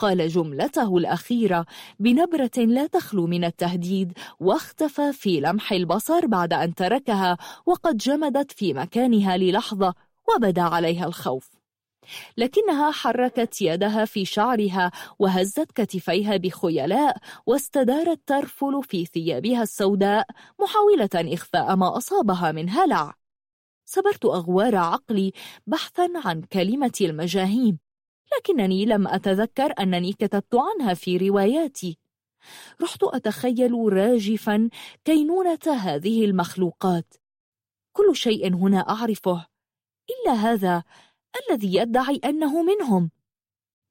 قال جملته الأخيرة بنبرة لا تخلو من التهديد واختفى في لمح البصر بعد أن تركها وقد جمدت في مكانها للحظة وبدا عليها الخوف. لكنها حركت يدها في شعرها وهزت كتفيها بخيلاء واستدارت ترفل في ثيابها السوداء محاولة إخفاء ما أصابها من هلع صبرت أغوار عقلي بحثا عن كلمة المجاهيم. لكنني لم أتذكر أنني كتبت عنها في رواياتي. رحت أتخيل راجفا كينونة هذه المخلوقات. كل شيء هنا أعرفه. إلا هذا الذي يدعي أنه منهم.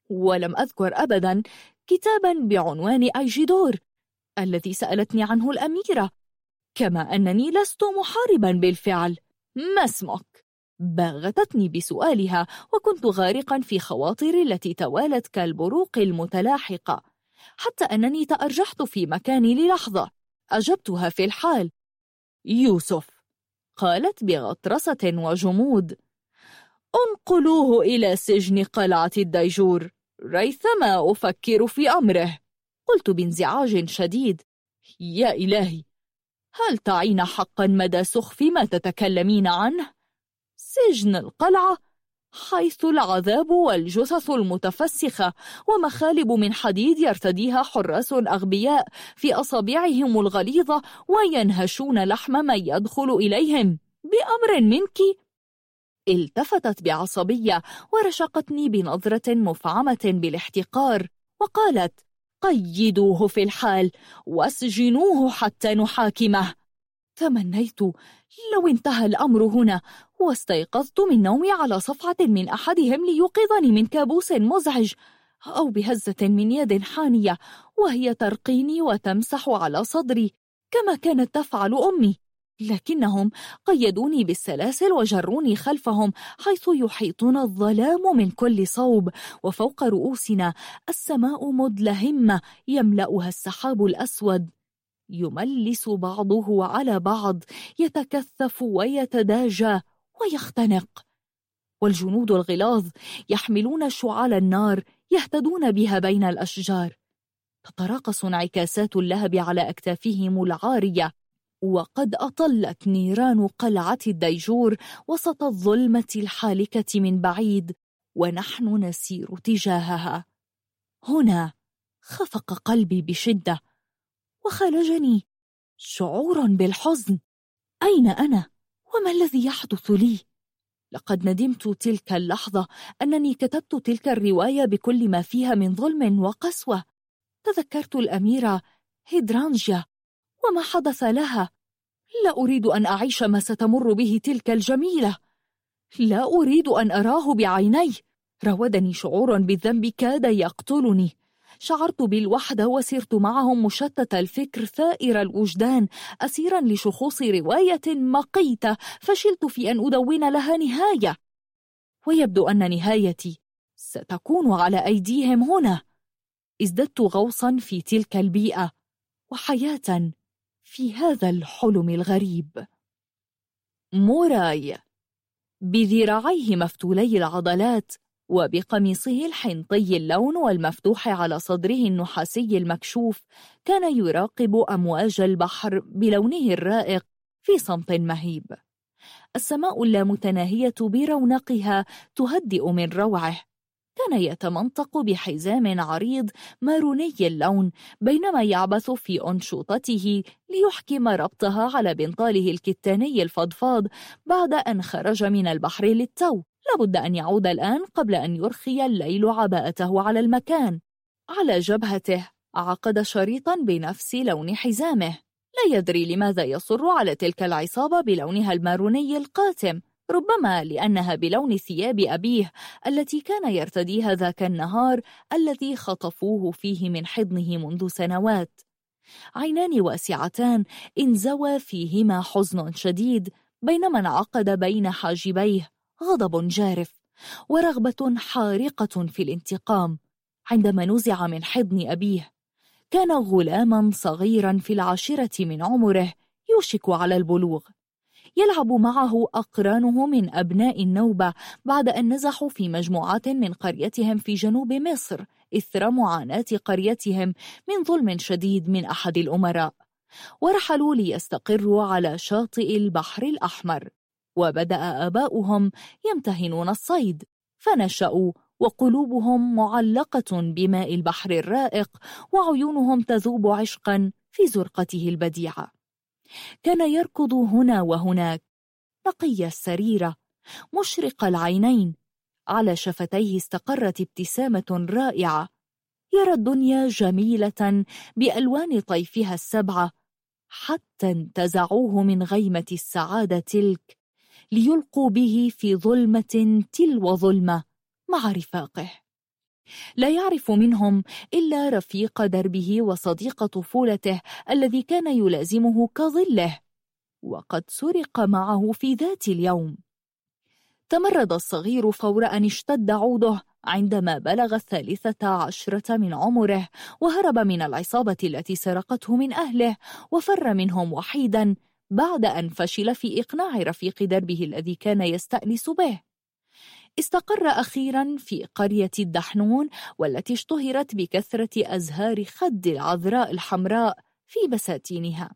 ولم أذكر أبدا كتابا بعنوان أيجيدور الذي سألتني عنه الأميرة كما أنني لست محاربا بالفعل. ما اسمك؟ باغتتني بسؤالها وكنت غارقا في خواطري التي توالت كالبروق المتلاحقة حتى أنني تأرجحت في مكاني للحظة. أجبتها في الحال. يوسف قالت بغطرسة وجمود. انقلوه إلى سجن قلعة الديجور ريثما أفكر في أمره. قلت بانزعاج شديد. يا إلهي هل تعين حقا مدى سخف ما تتكلمين عنه؟ سجن القلعة حيث العذاب والجثث المتفسخة ومخالب من حديد يرتديها حراس أغبياء في أصابعهم الغليظة وينهشون لحم من يدخل إليهم. بأمر منك التفتت بعصبية ورشقتني بنظرة مفعمة بالاحتقار وقالت قيدوه في الحال واسجنوه حتى نحاكمه. تمنيت لو انتهى الأمر هنا واستيقظت من نومي على صفعة من أحدهم ليوقظني من كابوس مزعج أو بهزة من يد حانية وهي ترقيني وتمسح على صدري كما كانت تفعل أمي. لكنهم قيدوني بالسلاسل وجروني خلفهم حيث يحيطنا الظلام من كل صوب وفوق رؤوسنا السماء مدلهمة يملأها السحاب الأسود. يملس بعضه على بعض يتكثف ويتداجى. ويختنق. والجنود الغلاظ يحملون شعال النار يهتدون بها بين الأشجار. تتراقص انعكاسات اللهب على أكتافهم العارية. وقد أطلت نيران قلعة الديجور وسط الظلمة الحالكة من بعيد ونحن نسير تجاهها. هنا خفق قلبي بشدة وخالجني شعور بالحزن. أين أنا؟ وما الذي يحدث لي؟ لقد ندمت تلك اللحظة أنني كتبت تلك الرواية بكل ما فيها من ظلم وقسوة. تذكرت الأميرة هيدرانجيا وما حدث لها؟ لا أريد أن أعيش ما ستمر به تلك الجميلة. لا أريد أن أراه بعيني. راودني شعور بالذنب كاد يقتلني. شعرت بالوحدة وسرت معهم مشتت الفكر ثائر الوجدان أسيرا لشخوص رواية مقيتة فشلت في أن أدون لها نهاية. ويبدو أن نهايتي ستكون على أيديهم هنا. ازددت غوصا في تلك البيئة وحياة في هذا الحلم الغريب. موراي بذراعيه مفتولي العضلات. وبقميصه الحنطي اللون والمفتوح على صدره النحاسي المكشوف كان يراقب أمواج البحر بلونه الرائق في صمت مهيب. السماء اللامتناهية برونقها تهدئ من روعه. كان يتمنطق بحزام عريض ماروني اللون بينما يعبث في أنشطته ليحكم ربطها على بنطاله الكتاني الفضفاض بعد أن خرج من البحر للتو. لابد أن يعود الآن قبل أن يرخي الليل عباءته على المكان. على جبهته عقد شريطا بنفس لون حزامه. لا يدري لماذا يصر على تلك العصابة بلونها الماروني القاتم ربما لأنها بلون ثياب أبيه التي كان يرتديها ذاك النهار الذي خطفوه فيه من حضنه منذ سنوات. عينان واسعتان انزوى فيهما حزن شديد بينما انعقد بين حاجبيه. غضب جارف ورغبة حارقة في الانتقام. عندما نزع من حضن أبيه كان غلاما صغيرا في العاشرة من عمره يوشك على البلوغ. يلعب معه أقرانه من أبناء النوبة بعد أن نزحوا في مجموعات من قريتهم في جنوب مصر إثر معاناة قريتهم من ظلم شديد من أحد الأمراء. ورحلوا ليستقروا على شاطئ البحر الأحمر. وبدأ آباؤهم يمتهنون الصيد فنشأوا وقلوبهم معلقة بماء البحر الرائق وعيونهم تذوب عشقا في زرقته البديعة. كان يركض هنا وهناك نقي السريرة مشرق العينين على شفتيه استقرت ابتسامة رائعة يرى الدنيا جميلة بألوان طيفها السبعة حتى انتزعوه من غيمة السعادة تلك ليلقوا به في ظلمة تلو ظلمة مع رفاقه. لا يعرف منهم إلا رفيق دربه وصديق طفولته الذي كان يلازمه كظله وقد سرق معه في ذات اليوم. تمرد الصغير فور أن اشتد عوده عندما بلغ الثالثة عشرة من عمره وهرب من العصابة التي سرقته من أهله وفر منهم وحيدا بعد أن فشل في إقناع رفيق دربه الذي كان يستأنس به. استقر أخيرا في قرية الدحنون والتي اشتهرت بكثرة أزهار خد العذراء الحمراء في بساتينها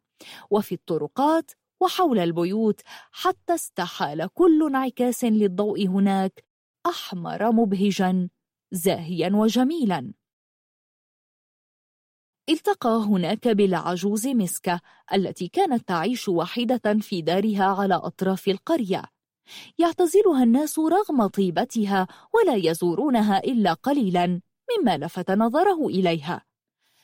وفي الطرقات وحول البيوت حتى استحال كل انعكاس للضوء هناك أحمر مبهجا زاهيا وجميلا. التقى هناك بالعجوز مسكة التي كانت تعيش وحيدة في دارها على أطراف القرية. يعتزلها الناس رغم طيبتها ولا يزورونها إلا قليلا مما لفت نظره إليها.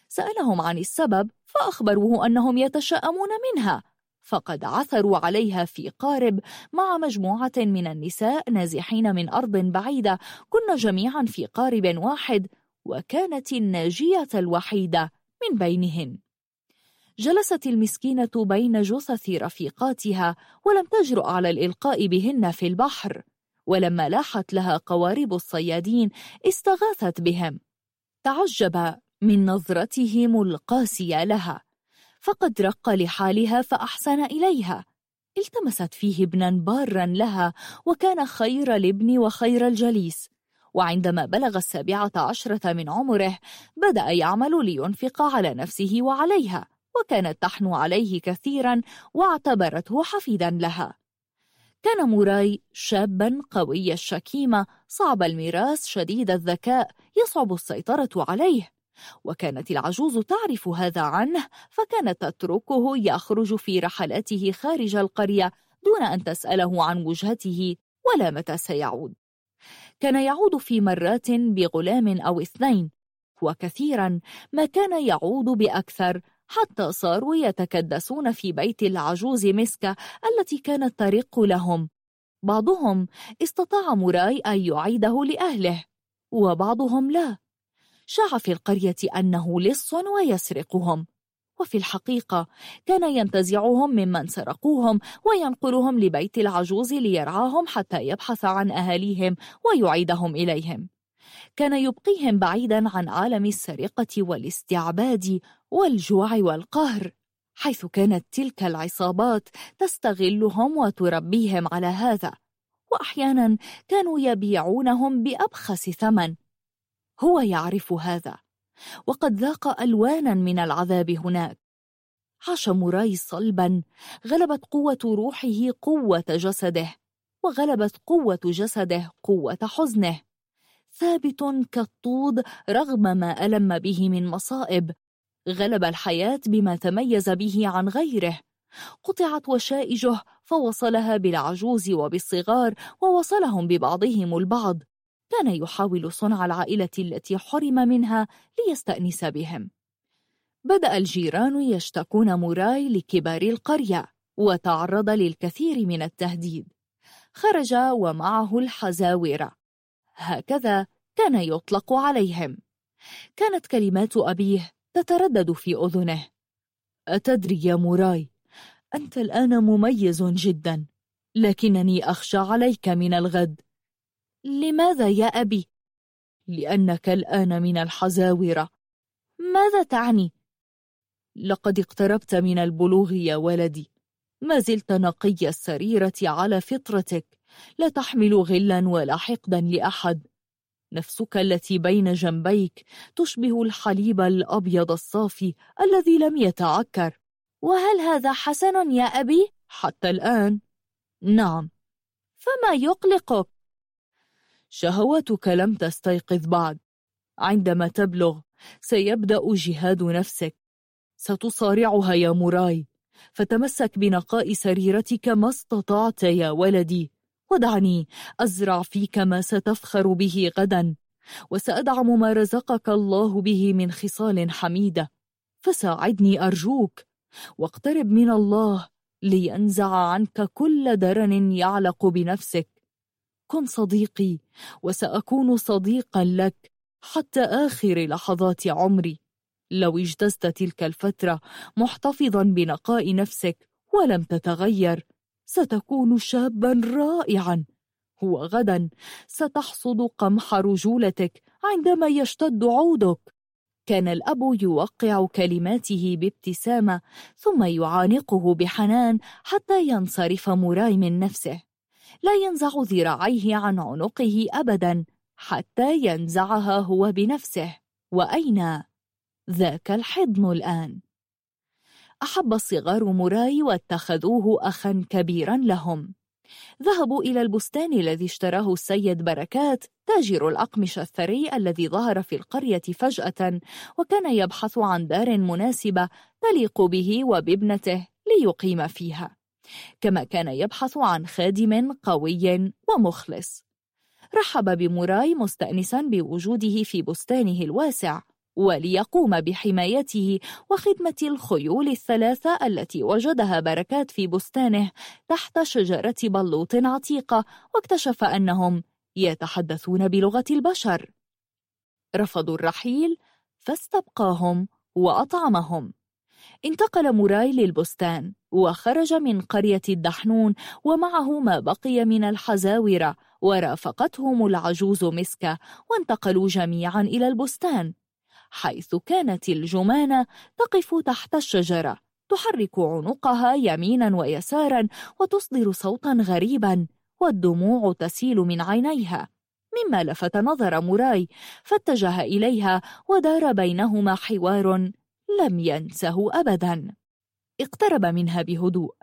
سألهم عن السبب فأخبروه أنهم يتشاءمون منها فقد عثروا عليها في قارب مع مجموعة من النساء نازحين من أرض بعيدة كنا جميعا في قارب واحد وكانت الناجية الوحيدة. من بينهن. جلست المسكينة بين جثث رفيقاتها ولم تجرؤ على الإلقاء بهن في البحر ولما لاحت لها قوارب الصيادين استغاثت بهم. تعجب من نظرتهم القاسية لها فقد رق لحالها فأحسن إليها. التمست فيه ابنا بارا لها وكان خير الابن وخير الجليس. وعندما بلغ السابعة عشرة من عمره بدأ يعمل لينفق على نفسه وعليها وكانت تحنو عليه كثيرا واعتبرته حفيدا لها. كان موراي شابا قوي الشكيمة صعب الميراث شديد الذكاء يصعب السيطرة عليه. وكانت العجوز تعرف هذا عنه فكانت تتركه يخرج في رحلاته خارج القرية دون أن تسأله عن وجهته ولا متى سيعود. كان يعود في مرات بغلام أو اثنين وكثيرا ما كان يعود بأكثر حتى صاروا يتكدسون في بيت العجوز مسكة التي كانت ترق لهم. بعضهم استطاع موراي أن يعيده لأهله وبعضهم لا. شاع في القرية أنه لص ويسرقهم. وفي الحقيقة كان ينتزعهم ممن سرقوهم وينقلهم لبيت العجوز ليرعاهم حتى يبحث عن أهاليهم ويعيدهم إليهم. كان يبقيهم بعيدا عن عالم السرقة والاستعباد والجوع والقهر حيث كانت تلك العصابات تستغلهم وتربيهم على هذا. وأحيانا كانوا يبيعونهم بأبخس ثمن. هو يعرف هذا. وقد ذاق ألوانا من العذاب هناك. عاش موراي صلبا غلبت قوة روحه قوة جسده وغلبت قوة جسده قوة حزنه. ثابت كالطود رغم ما ألم به من مصائب. غلب الحياة بما تميز به عن غيره. قطعت وشائجه فوصلها بالعجوز وبالصغار ووصلهم ببعضهم البعض. كان يحاول صنع العائلة التي حرم منها ليستأنس بهم. بدأ الجيران يشتكون موراي لكبار القرية وتعرض للكثير من التهديد. خرج ومعه الحزاورة هكذا كان يطلق عليهم. كانت كلمات أبيه تتردد في أذنه. أتدري يا موراي أنت الآن مميز جدا لكنني أخشى عليك من الغد. لماذا يا أبي؟ لأنك الآن من الحزاورة ماذا تعني؟ لقد اقتربت من البلوغ يا ولدي ما زلت نقي السريرة على فطرتك لا تحمل غلا ولا حقدا لأحد نفسك التي بين جنبيك تشبه الحليب الأبيض الصافي الذي لم يتعكر وهل هذا حسن يا أبي؟ حتى الآن نعم فما يقلقك؟ شهواتك لم تستيقظ بعد. عندما تبلغ سيبدأ جهاد نفسك. ستصارعها يا موراي. فتمسك بنقاء سريرتك ما استطعت يا ولدي. ودعني أزرع فيك ما ستفخر به غدا. وسأدعم ما رزقك الله به من خصال حميدة. فساعدني أرجوك. واقترب من الله لينزع عنك كل درن يعلق بنفسك. كن صديقي وسأكون صديقا لك حتى آخر لحظات عمري. لو اجتزت تلك الفترة محتفظا بنقاء نفسك ولم تتغير ستكون شابا رائعا. وغدا ستحصد قمح رجولتك عندما يشتد عودك. كان الأب يوقع كلماته بابتسامة ثم يعانقه بحنان حتى ينصرف موراي من نفسه. لا ينزع ذراعيه عن عنقه أبدا حتى ينزعها هو بنفسه. وأين ذاك الحضن الآن؟ أحب الصغار موراي واتخذوه أخا كبيرا لهم. ذهبوا إلى البستان الذي اشتراه السيد بركات تاجر الأقمش الثري الذي ظهر في القرية فجأة وكان يبحث عن دار مناسبة تليق به وبابنته ليقيم فيها. كما كان يبحث عن خادم قوي ومخلص. رحب بموراي مستأنسا بوجوده في بستانه الواسع وليقوم بحمايته وخدمة الخيول الثلاثة التي وجدها بركات في بستانه تحت شجرة بلوط عتيقة واكتشف أنهم يتحدثون بلغة البشر. رفضوا الرحيل فاستبقاهم وأطعمهم. انتقل موراي للبستان. وخرج من قرية الدحنون ومعه ما بقي من الحزاورة ورافقتهم العجوز مسكة وانتقلوا جميعا إلى البستان. حيث كانت الجمانة تقف تحت الشجرة تحرك عنقها يمينا ويسارا وتصدر صوتا غريبا والدموع تسيل من عينيها. مما لفت نظر موراي فاتجه إليها ودار بينهما حوار لم ينسه أبداً. اقترب منها بهدوء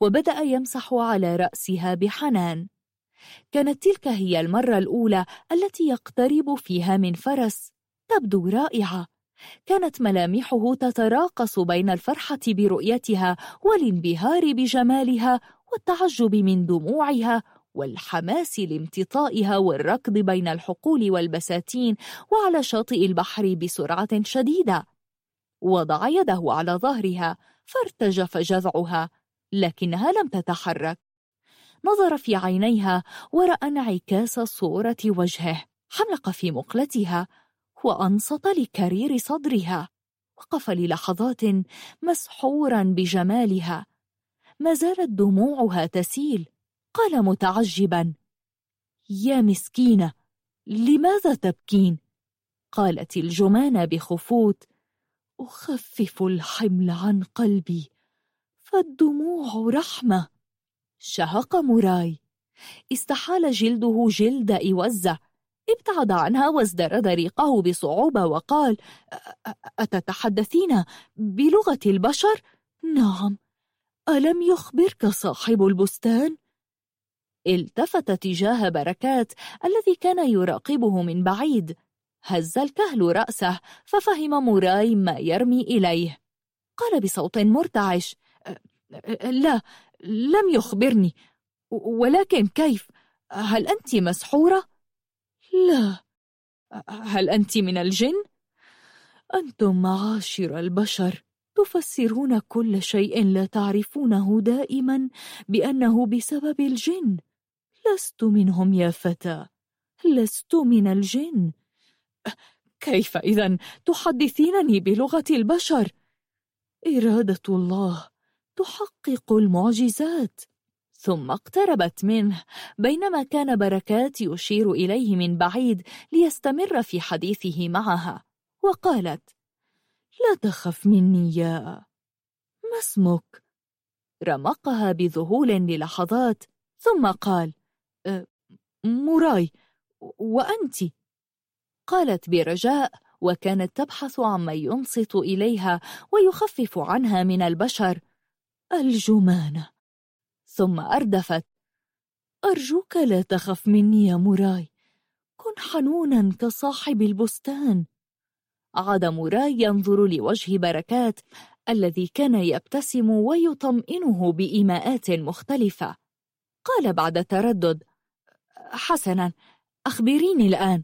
وبدأ يمسح على رأسها بحنان. كانت تلك هي المرة الأولى التي يقترب فيها من فرس تبدو رائعة. كانت ملامحه تتراقص بين الفرحة برؤيتها والانبهار بجمالها والتعجب من دموعها والحماس لامتطائها والركض بين الحقول والبساتين وعلى شاطئ البحر بسرعة شديدة. وضع يده على ظهرها فارتجف جذعها لكنها لم تتحرك. نظر في عينيها ورأى انعكاس صورة وجهه. حملق في مقلتها وأنصت لكرير صدرها وقف للحظات مسحورا بجمالها. ما زالت دموعها تسيل قال متعجبا يا مسكينة لماذا تبكين؟ قالت الجمانة بخفوت أخفف الحمل عن قلبي. فالدموع رحمة. شهق موراي استحال جلده جلد إوزة. ابتعد عنها وازدرد ريقه بصعوبة وقال أتتحدثين بلغة البشر؟ نعم. ألم يخبرك صاحب البستان؟ التفت تجاه بركات الذي كان يراقبه من بعيد. هز الكهل رأسه ففهم موراي ما يرمي إليه. قال بصوت مرتعش لا لم يخبرني. ولكن كيف؟ هل أنت مسحورة؟ لا. هل أنت من الجن؟ أنتم معاشر البشر تفسرون كل شيء لا تعرفونه دائما بأنه بسبب الجن. لست منهم يا فتى لست من الجن. كيف إذا تحدثينني بلغة البشر؟ إرادة الله تحقق المعجزات. ثم اقتربت منه. بينما كان بركات يشير إليه من بعيد ليستمر في حديثه معها. وقالت لا تخف مني يا ما اسمك؟ رمقها بذهول للحظات. ثم قال أه، موراي وأنت؟ قالت برجاء وكانت تبحث عما ينصت إليها ويخفف عنها من البشر. الجمانة. ثم أردفت. أرجوك لا تخف مني يا موراي. كن حنونا كصاحب البستان. عاد موراي ينظر لوجه بركات الذي كان يبتسم ويطمئنه بإيماءات مختلفة. قال بعد تردد. حسنا أخبريني الآن.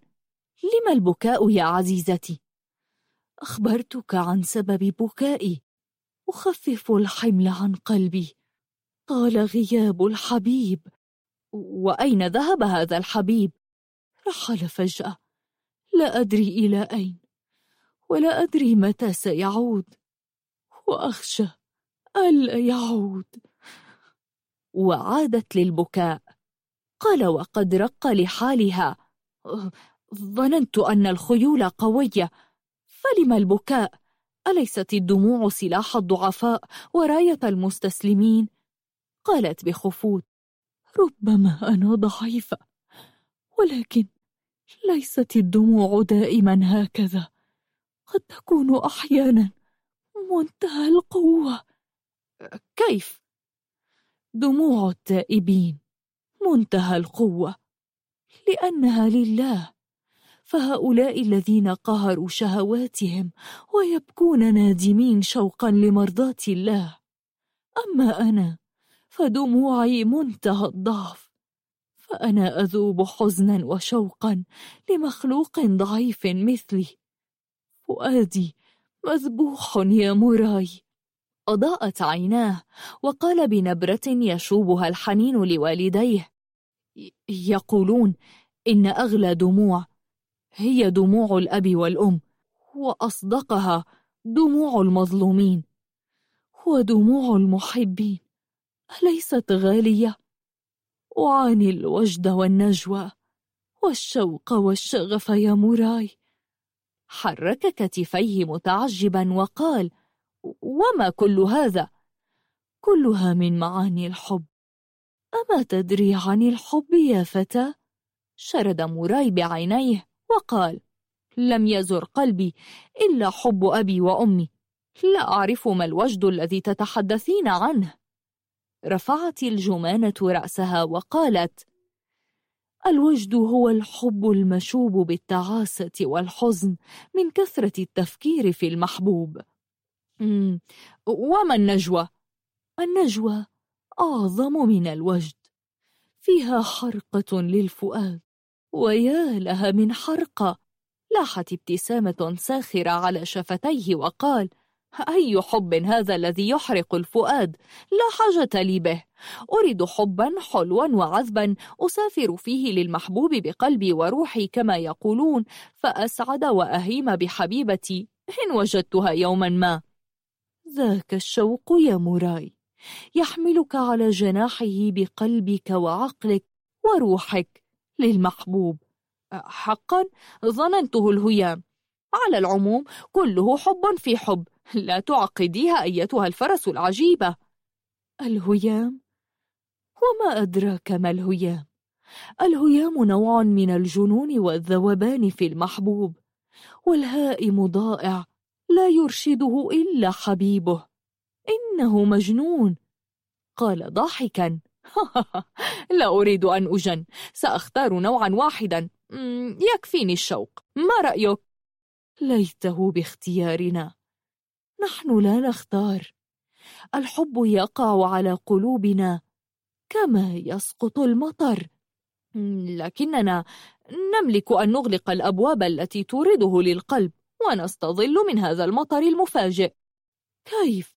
لم البكاء يا عزيزتي؟ أخبرتك عن سبب بكائي. أخفف الحمل عن قلبي. طال غياب الحبيب. وأين ذهب هذا الحبيب؟ رحل فجأة. لا أدري إلى أين. ولا أدري متى سيعود. وأخشى ألا يعود. وعادت للبكاء. قال وقد رق لحالها. ظننت أن الخيول قوية فلم البكاء؟ أليست الدموع سلاح الضعفاء وراية المستسلمين؟ قالت بخفوت ربما أنا ضعيفة ولكن ليست الدموع دائما هكذا قد تكون أحيانا منتهى القوة كيف؟ دموع التائبين منتهى القوة لأنها لله فهؤلاء الذين قهروا شهواتهم ويبكون نادمين شوقا لمرضاة الله. أما أنا فدموعي منتهى الضعف. فأنا أذوب حزنا وشوقا لمخلوق ضعيف مثلي. فؤادي مذبوح يا مراي. أضاءت عيناه وقال بنبرة يشوبها الحنين لوالديه. يقولون إن أغلى دموع هي دموع الأب والأم. وأصدقها دموع المظلومين. ودموع المحبين. أليست غالية؟ أعاني الوجد والنجوى. والشوق والشغف يا موراي. حرك كتفيه متعجبا وقال وما كل هذا؟ كلها من معاني الحب. أما تدري عن الحب يا فتى؟ شرد موراي بعينيه. وقال لم يزر قلبي إلا حب أبي وأمي. لا أعرف ما الوجد الذي تتحدثين عنه. رفعت الجمانة رأسها وقالت الوجد هو الحب المشوب بالتعاسة والحزن من كثرة التفكير في المحبوب. وما النجوى؟ النجوى أعظم من الوجد. فيها حرقة للفؤاد. ويا لها من حرقة. لاحت ابتسامة ساخرة على شفتيه وقال أي حب هذا الذي يحرق الفؤاد؟ لا حاجة لي به. أريد حبا حلوا وعذبا. أسافر فيه للمحبوب بقلبي وروحي كما يقولون فأسعد وأهيم بحبيبتي. إن وجدتها يوما ما. ذاك الشوق يا موراي. يحملك على جناحه بقلبك وعقلك وروحك. للمحبوب. أه، حقا ظننته الهيام. على العموم كله حب في حب. لا تعقديها أيتها الفرس العجيبة. الهيام؟ وما أدراك ما الهيام؟ الهيام نوع من الجنون والذوبان في المحبوب. والهائم ضائع لا يرشده إلا حبيبه. إنه مجنون. قال ضاحكا. لا أريد أن أجن. سأختار نوعا واحدا. يكفيني الشوق. ما رأيك؟ ليته باختيارنا. نحن لا نختار. الحب يقع على قلوبنا كما يسقط المطر. لكننا نملك أن نغلق الأبواب التي تورده للقلب ونستظل من هذا المطر المفاجئ. كيف؟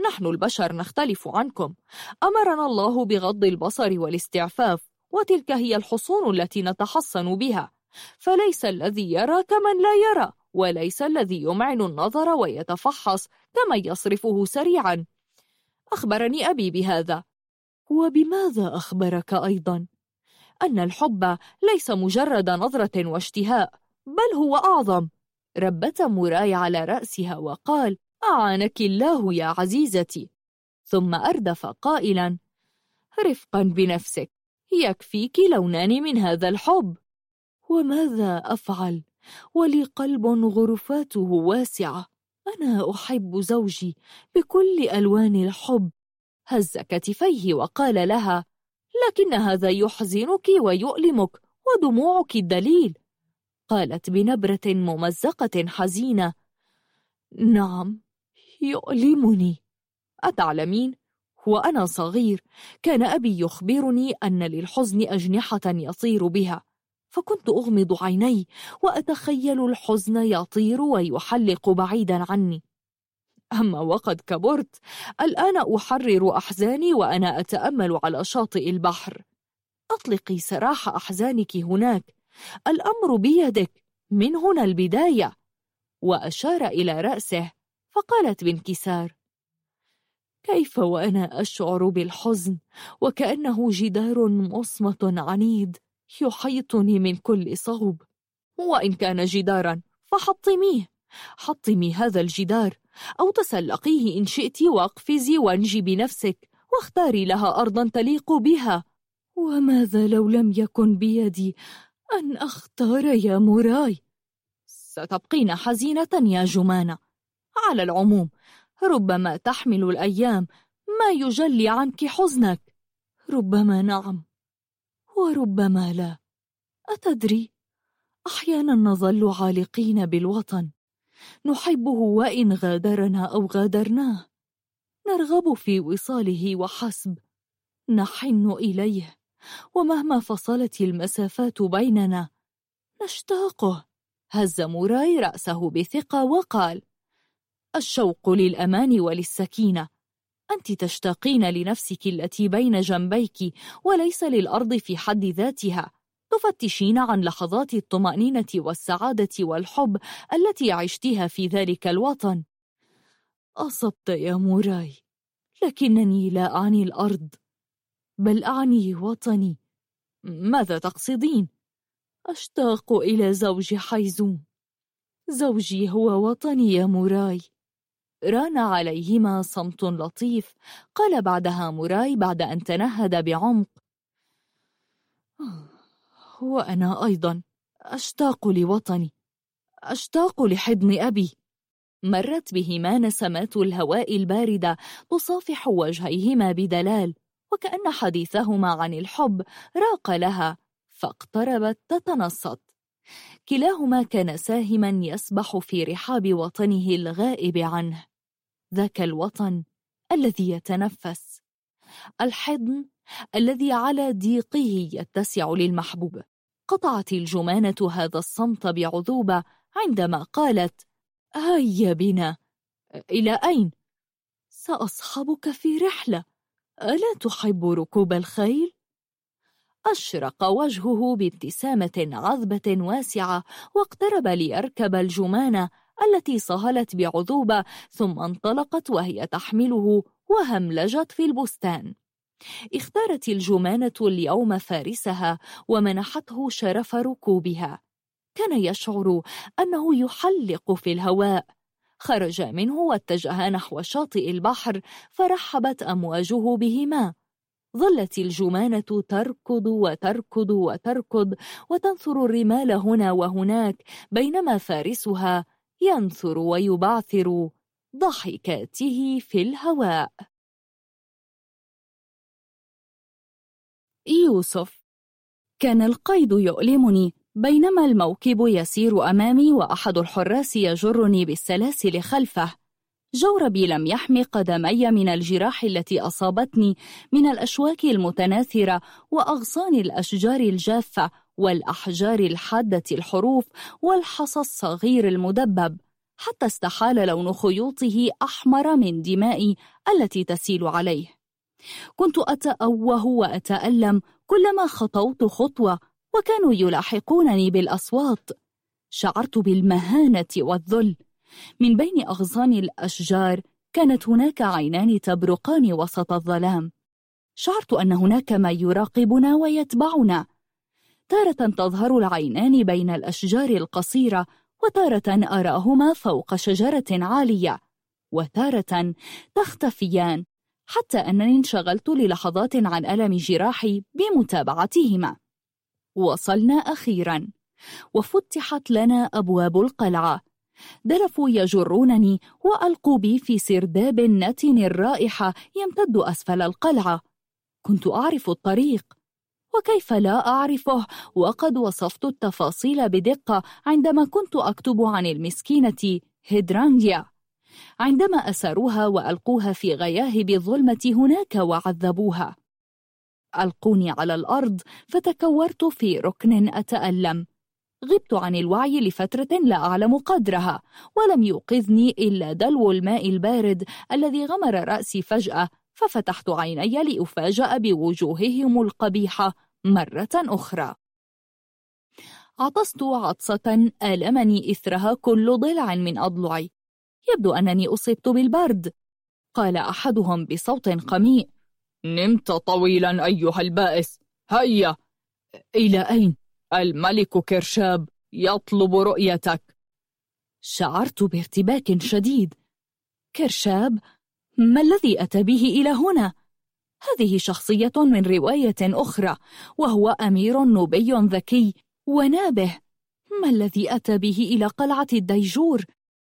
نحن البشر نختلف عنكم. أمرنا الله بغض البصر والاستعفاف وتلك هي الحصون التي نتحصن بها. فليس الذي يرى كمن لا يرى وليس الذي يمعن النظر ويتفحص كمن يصرفه سريعا. أخبرني أبي بهذا. وبماذا أخبرك أيضا؟ أن الحب ليس مجرد نظرة واشتهاء بل هو أعظم. ربت موراي على رأسها وقال أعانك الله يا عزيزتي. ثم أردف قائلا رفقا بنفسك يكفيك لونان من هذا الحب. وماذا أفعل؟ ولي قلب غرفاته واسعة. أنا أحب زوجي بكل ألوان الحب. هز كتفيه وقال لها لكن هذا يحزنك ويؤلمك ودموعك الدليل. قالت بنبرة ممزقة حزينة نعم. يؤلمني أتعلمين؟ وأنا صغير. كان أبي يخبرني أن للحزن أجنحة يطير بها. فكنت أغمض عيني وأتخيل الحزن يطير ويحلق بعيدا عني. أما وقد كبرت الآن أحرر أحزاني وأنا أتأمل على شاطئ البحر. أطلقي سراح أحزانك هناك. الأمر بيدك. من هنا البداية. وأشار إلى رأسه. فقالت بانكسار كيف وأنا أشعر بالحزن؟ وكأنه جدار مصمت عنيد يحيطني من كل صوب وإن كان جدارا فحطميه حطمي هذا الجدار أو تسلقيه إن شئت وأقفزي وانجي بنفسك واختاري لها أرضا تليق بها. وماذا لو لم يكن بيدي أن أختار يا موراي؟ ستبقين حزينة يا جمانة. على العموم ربما تحمل الأيام ما يجلي عنك حزنك. ربما نعم وربما لا. أتدري؟ أحيانا نظل عالقين بالوطن. نحبه وإن غادرنا أو غادرناه. نرغب في وصاله وحسب. نحن إليه ومهما فصلت المسافات بيننا. نشتاقه. هز موراي رأسه بثقة وقال الشوق للأمان وللسكينة. أنت تشتاقين لنفسك التي بين جنبيك وليس للأرض في حد ذاتها. تفتشين عن لحظات الطمأنينة والسعادة والحب التي عشتها في ذلك الوطن. أصبت يا موراي لكنني لا أعني الأرض بل أعني وطني. ماذا تقصدين؟ أشتاق إلى زوج حيزون. زوجي هو وطني يا موراي. ران عليهما صمت لطيف. قال بعدها موراي بعد أن تنهد بعمق. وأنا أيضا. أشتاق لوطني. أشتاق لحضن أبي. مرت بهما نسمات الهواء الباردة تصافح وجهيهما بدلال وكأن حديثهما عن الحب راق لها فاقتربت تتنصت. كلاهما كان ساهما يسبح في رحاب وطنه الغائب عنه. ذاك الوطن الذي يتنفس الحضن الذي على ضيقه يتسع للمحبوب قطعت الجمانة هذا الصمت بعذوبة عندما قالت هيا بنا إلى أين؟ سأصحبك في رحلة ألا تحب ركوب الخيل؟ أشرق وجهه بابتسامة عذبة واسعة واقترب ليركب الجمانة التي صهلت بعذوبة ثم انطلقت وهي تحمله وهملجت في البستان. اختارت الجمانة اليوم فارسها ومنحته شرف ركوبها. كان يشعر أنه يحلق في الهواء. خرج منه واتجها نحو شاطئ البحر فرحبت أمواجه بهما. ظلت الجمانة تركض وتركض وتركض وتنثر الرمال هنا وهناك بينما فارسها ينثر ويبعثر ضحكاته في الهواء. يوسف. كان القيد يؤلمني بينما الموكب يسير أمامي وأحد الحراس يجرني بالسلاسل خلفه. جوربي لم يحمي قدمي من الجراح التي أصابتني من الأشواك المتناثرة وأغصان الأشجار الجافة والأحجار الحادة الحروف والحصى الصغير المدبب. حتى استحال لون خيوطه أحمر من دمائي التي تسيل عليه. كنت أتأوه وأتألم كلما خطوت خطوة وكانوا يلاحقونني بالأصوات. شعرت بالمهانة والذل. من بين أغصان الأشجار كانت هناك عينان تبرقان وسط الظلام. شعرت أن هناك ما يراقبنا ويتبعنا. تارة تظهر العينان بين الأشجار القصيرة وتارة أراهما فوق شجرة عالية وتارة تختفيان حتى أنني انشغلت للحظات عن ألم جراحي بمتابعتهما. وصلنا أخيرا. وفتحت لنا أبواب القلعة. دلفوا يجرونني وألقوا بي في سرداب نتن الرائحة يمتد أسفل القلعة. كنت أعرف الطريق. وكيف لا أعرفه؟ وقد وصفت التفاصيل بدقة عندما كنت أكتب عن المسكينة هيدرانجيا. عندما أسروها وألقوها في غياهب الظلمة هناك وعذبوها. ألقوني على الأرض فتكورت في ركن أتألم. غبت عن الوعي لفترة لا أعلم قدرها ولم يوقظني إلا دلو الماء البارد الذي غمر رأسي فجأة ففتحت عيني لأفاجأ بوجوههم القبيحة. مرة أخرى. عطست عطسة ألمني إثرها كل ضلع من أضلعي. يبدو أنني أصبت بالبرد. قال أحدهم بصوت قميء. نمت طويلا أيها البائس. هيا. إلى أين؟ الملك كرشاب يطلب رؤيتك. شعرت بارتباك شديد. كرشاب ما الذي أتى به إلى هنا؟ هذه شخصية من رواية أخرى وهو أمير نوبي ذكي ونابه ما الذي أتى به إلى قلعة الديجور؟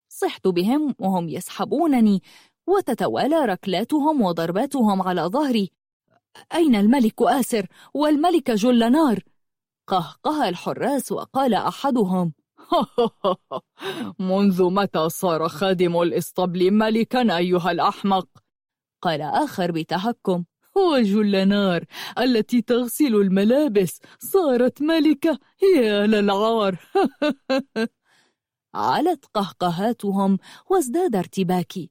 صحت بهم وهم يسحبونني وتتوالى ركلاتهم وضرباتهم على ظهري أين الملك آسر والملكة جلنار؟ قهقه الحراس وقال أحدهم منذ متى صار خادم الإسطبل ملكا أيها الأحمق؟ قال آخر بتهكم وجلنار التي تغسل الملابس. صارت ملكة يا للعار. علت قهقهاتهم وازداد ارتباكي.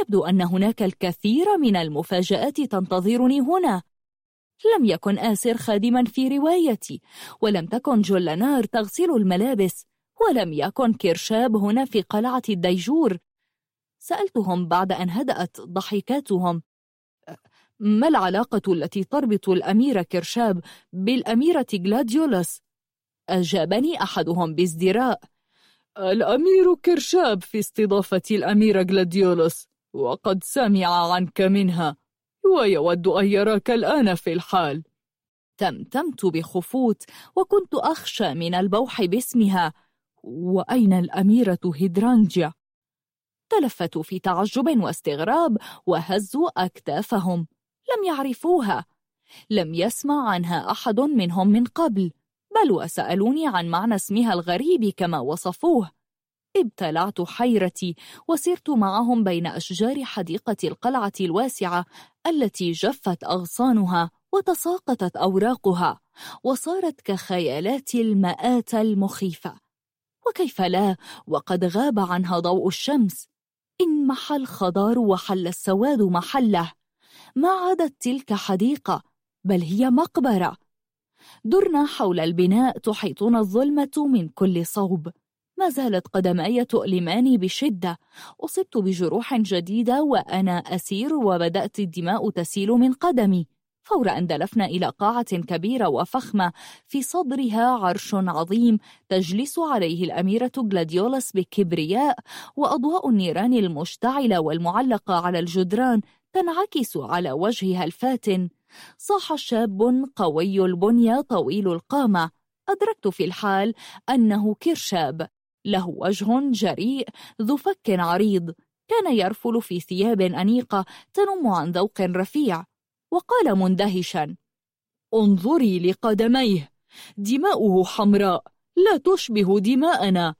يبدو أن هناك الكثير من المفاجآت تنتظرني هنا. لم يكن آسر خادما في روايتي ولم تكن جولنار تغسل الملابس ولم يكن كرشاب هنا في قلعة الديجور. سألتهم بعد أن هدأت ضحكاتهم. ما العلاقة التي تربط الأمير كرشاب بالأميرة جلاديولاس؟ أجابني أحدهم بازدراء الأمير كرشاب في استضافة الأميرة جلاديولاس وقد سمع عنك منها ويود أن يراك الآن في الحال تمتمت بخفوت وكنت أخشى من البوح باسمها وأين الأميرة هيدرانجيا؟ تلفت في تعجب واستغراب وهزوا أكتافهم لم يعرفوها. لم يسمع عنها أحد منهم من قبل بل وسألوني عن معنى اسمها الغريب كما وصفوه. ابتلعت حيرتي وسرت معهم بين أشجار حديقة القلعة الواسعة التي جفت أغصانها وتساقطت أوراقها وصارت كخيالات المآت المخيفة. وكيف لا؟ وقد غاب عنها ضوء الشمس. انمح الخضار وحل السواد محله. ما عادت تلك حديقة بل هي مقبرة. درنا حول البناء تحيطنا الظلمة من كل صوب. ما زالت قدماي تؤلماني بشدة. أصبت بجروح جديدة وأنا أسير وبدأت الدماء تسيل من قدمي. فور أن دلفنا إلى قاعة كبيرة وفخمة في صدرها عرش عظيم تجلس عليه الأميرة جلاديولس بكبرياء وأضواء النيران المشتعلة والمعلقة على الجدران تنعكس على وجهها الفاتن صاح شاب قوي البنية طويل القامة. أدركت في الحال أنه كرشاب. له وجه جريء ذو فك عريض. كان يرفل في ثياب أنيقة تنم عن ذوق رفيع. وقال مندهشا انظري لقدميه. دماؤه حمراء. لا تشبه دماءنا.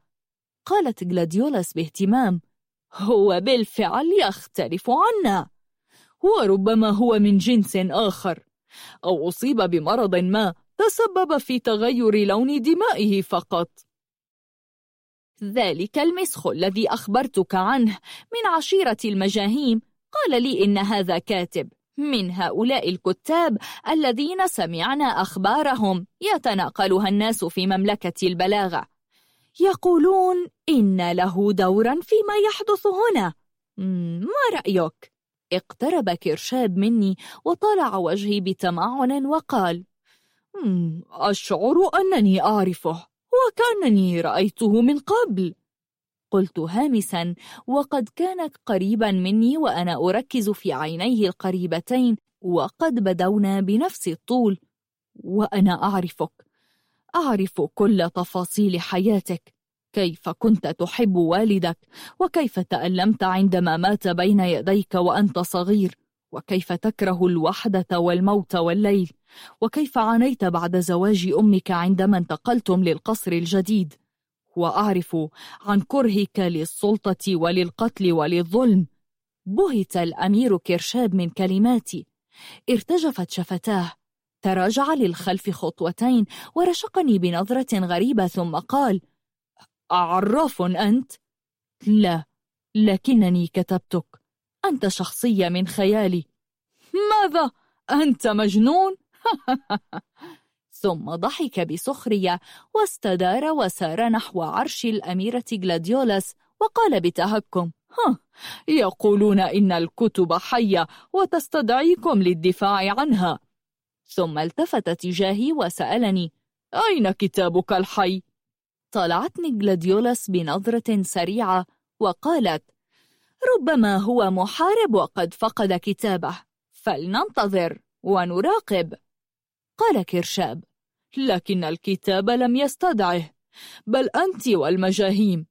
قالت جلاديولاس باهتمام هو بالفعل يختلف عنا. وربما هو من جنس آخر. أو أصيب بمرض ما تسبب في تغير لون دمائه فقط. ذلك المسخ الذي أخبرتك عنه من عشيرة المجاهيم. قال لي إن هذا كاتب من هؤلاء الكتاب الذين سمعنا أخبارهم. يتناقلها الناس في مملكة البلاغة. يقولون إن له دورا فيما يحدث هنا. ما رأيك؟ اقترب كرشاب مني وطلع وجهي بتمعن وقال أشعر أنني أعرفه وكأنني رأيته من قبل. قلت هامسا وقد كان قريبا مني وأنا أركز في عينيه القريبتين وقد بدونا بنفس الطول وأنا أعرفك أعرف كل تفاصيل حياتك كيف كنت تحب والدك؟ وكيف تألمت عندما مات بين يديك وأنت صغير؟ وكيف تكره الوحدة والموت والليل؟ وكيف عانيت بعد زواج أمك عندما انتقلتم للقصر الجديد؟ وأعرف عن كرهك للسلطة وللقتل وللظلم. بهت الأمير كرشاب من كلماتي. ارتجفت شفتاه. تراجع للخلف خطوتين ورشقني بنظرة غريبة ثم قال عراف أنت؟ لا لكنني كتبتك أنت شخصية من خيالي ماذا؟ أنت مجنون؟ ثم ضحك بسخرية واستدار وسار نحو عرش الأميرة جلاديولاس وقال بتهكم ها يقولون إن الكتب حية وتستدعيكم للدفاع عنها ثم التفت تجاهي وسألني أين كتابك الحي؟ طالعتني جلاديولاس بنظرة سريعة وقالت ربما هو محارب وقد فقد كتابه فلننتظر ونراقب. قال كرشاب لكن الكتاب لم يستدعه بل أنت والمجاهيم.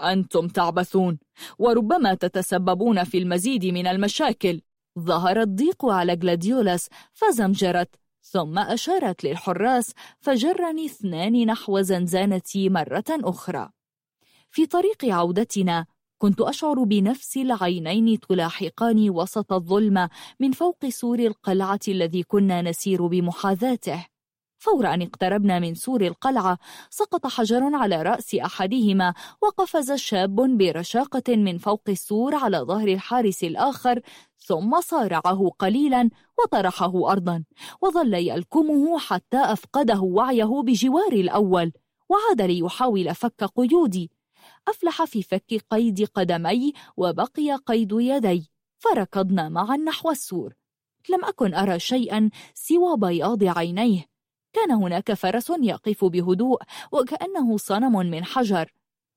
أنتم تعبثون وربما تتسببون في المزيد من المشاكل. ظهر الضيق على جلاديولاس فزمجرت ثم أشارت للحراس فجرني اثنان نحو زنزانتي مرة أخرى. في طريق عودتنا كنت أشعر بنفس العينين تلاحقاني وسط الظلمة من فوق سور القلعة الذي كنا نسير بمحاذاته. فور أن اقتربنا من سور القلعة سقط حجر على رأس أحدهما وقفز شاب برشاقة من فوق السور على ظهر الحارس الآخر ثم صارعه قليلا وطرحه أرضا وظل يلكمه حتى أفقده وعيه بجوار الأول وعاد ليحاول فك قيودي. أفلح في فك قيد قدمي وبقي قيد يدي فركضنا معا نحو السور. لم أكن أرى شيئا سوى بياض عينيه. كان هناك فرس يقف بهدوء وكأنه صنم من حجر.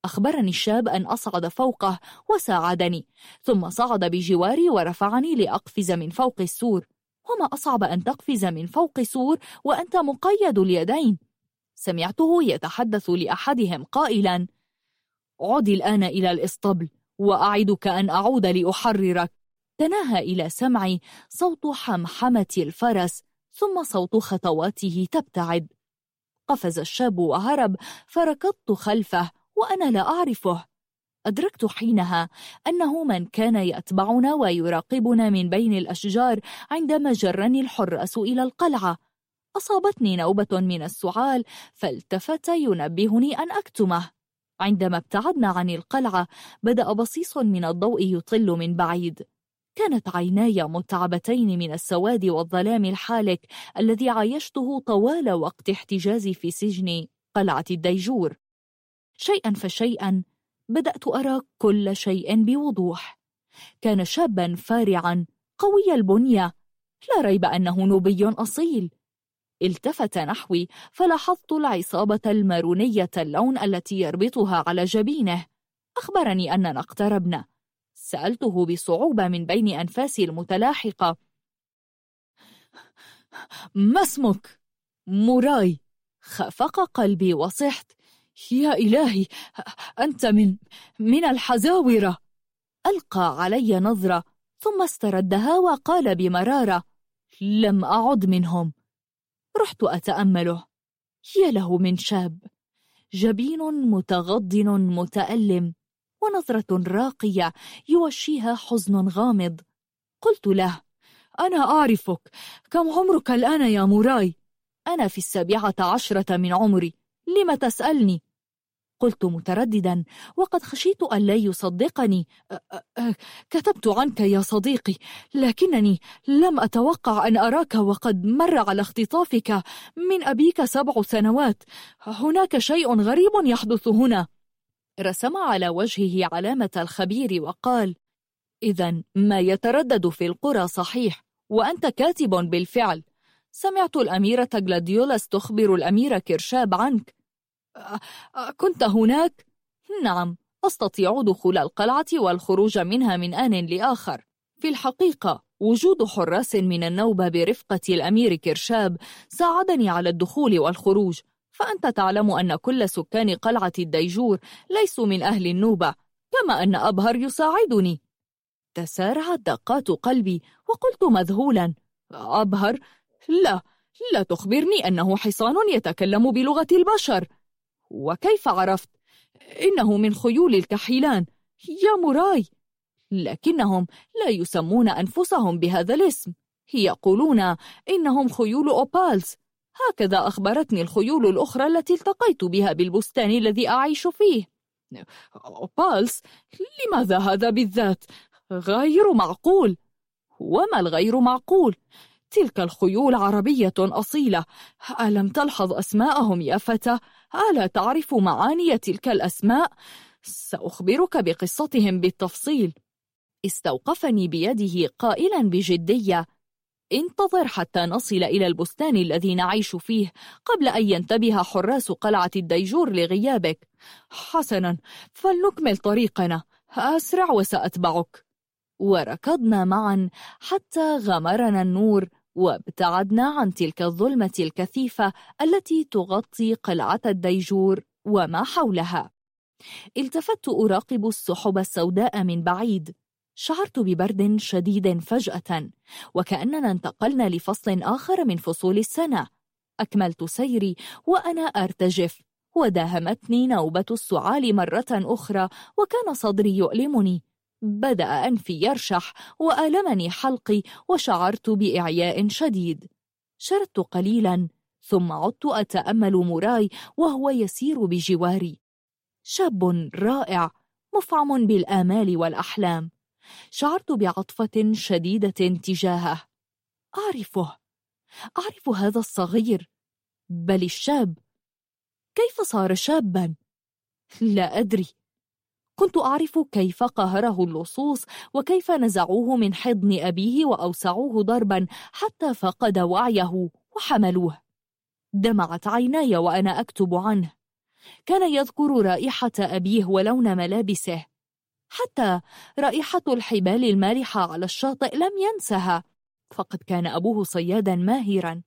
أخبرني الشاب أن أصعد فوقه وساعدني ثم صعد بجواري ورفعني لأقفز من فوق السور. وما أصعب أن تقفز من فوق سور وأنت مقيد اليدين. سمعته يتحدث لأحدهم قائلا عد الآن إلى الإسطبل وأعدك أن أعود لأحررك. تناهى إلى سمعي صوت حمحمة الفرس ثم صوت خطواته تبتعد. قفز الشاب وهرب فركضت خلفه وأنا لا أعرفه. أدركت حينها أنه من كان يتبعنا ويراقبنا من بين الأشجار عندما جرني الحراس إلى القلعة. أصابتني نوبة من السعال فالتفت ينبهني أن أكتمه. عندما ابتعدنا عن القلعة بدأ بصيص من الضوء يطل من بعيد. كانت عيناي متعبتين من السواد والظلام الحالك الذي عايشته طوال وقت احتجازي في سجن قلعة الديجور. شيئا فشيئا بدأت أرى كل شيء بوضوح. كان شابا فارعا قوي البنية. لا ريب أنه نوبي أصيل. التفت نحوي فلاحظت العصابة المارونية اللون التي يربطها على جبينه. أخبرني أننا اقتربنا. سألته بصعوبة من بين أنفاسي المتلاحقة. ما اسمك؟ موراي. خفق قلبي وصحت. يا إلهي أنت من من الحزاورة ألقى علي نظرة ثم استردها وقال بمرارة لم أعد منهم. رحت أتأمله. يا له من شاب. جبين متغضن متألم. ونظرة راقية يوشيها حزن غامض. قلت له أنا أعرفك. كم عمرك الآن يا موراي؟ أنا في السابعة عشرة من عمري. لم تسألني؟ قلت مترددا وقد خشيت أن لا يصدقني. كتبت عنك يا صديقي لكنني لم أتوقع أن أراك وقد مر على اختطافك. من أبيك سبع سنوات. هناك شيء غريب يحدث هنا. رسم على وجهه علامة الخبير وقال إذا ما يتردد في القرى صحيح وأنت كاتب بالفعل. سمعت الأميرة غلاديولاس تخبر الأميرة كرشاب عنك. كنت هناك؟ نعم أستطيع دخول القلعة والخروج منها من آن لآخر. في الحقيقة وجود حراس من النوبة برفقة الأمير كرشاب ساعدني على الدخول والخروج. فأنت تعلم أن كل سكان قلعة الديجور ليسوا من أهل النوبة كما أن أبهر يساعدني. تسارعت دقات قلبي وقلت مذهولا أبهر لا لا تخبرني أنه حصان يتكلم بلغة البشر. وكيف عرفت؟ إنه من خيول الكحيلان يا مراي! لكنهم لا يسمون أنفسهم بهذا الاسم يقولون إنهم خيول أوبالز هكذا أخبرتني الخيول الأخرى التي التقيت بها بالبستان الذي أعيش فيه بالس لماذا هذا بالذات؟ غير معقول وما الغير معقول؟ تلك الخيول عربية أصيلة ألم تلحظ أسماءهم يا فتى؟ ألا تعرف معاني تلك الأسماء؟ سأخبرك بقصتهم بالتفصيل استوقفني بيده قائلا بجدية انتظر حتى نصل إلى البستان الذي نعيش فيه قبل أن ينتبه حراس قلعة الديجور لغيابك. حسنا فلنكمل طريقنا. أسرع وسأتبعك. وركضنا معا حتى غمرنا النور وابتعدنا عن تلك الظلمة الكثيفة التي تغطي قلعة الديجور وما حولها. التفت أراقب السحب السوداء من بعيد. شعرت ببرد شديد فجأة وكأننا انتقلنا لفصل آخر من فصول السنة. أكملت سيري وأنا أرتجف وداهمتني نوبة السعال مرة أخرى وكان صدري يؤلمني. بدأ أنفي يرشح وألمني حلقي وشعرت بإعياء شديد. شردت قليلا ثم عدت أتأمل موراي وهو يسير بجواري. شاب رائع مفعم بالآمال والأحلام. شعرت بعطفة شديدة تجاهه. أعرفه. أعرف هذا الصغير. بل الشاب. كيف صار شابا؟ لا أدري. كنت أعرف كيف قهره اللصوص وكيف نزعوه من حضن أبيه وأوسعوه ضربا حتى فقد وعيه وحملوه. دمعت عيناي وأنا أكتب عنه. كان يذكر رائحة أبيه ولون ملابسه. حتى رائحة الحبال المالحة على الشاطئ لم ينسها فقد كان أبوه صيادا ماهرا.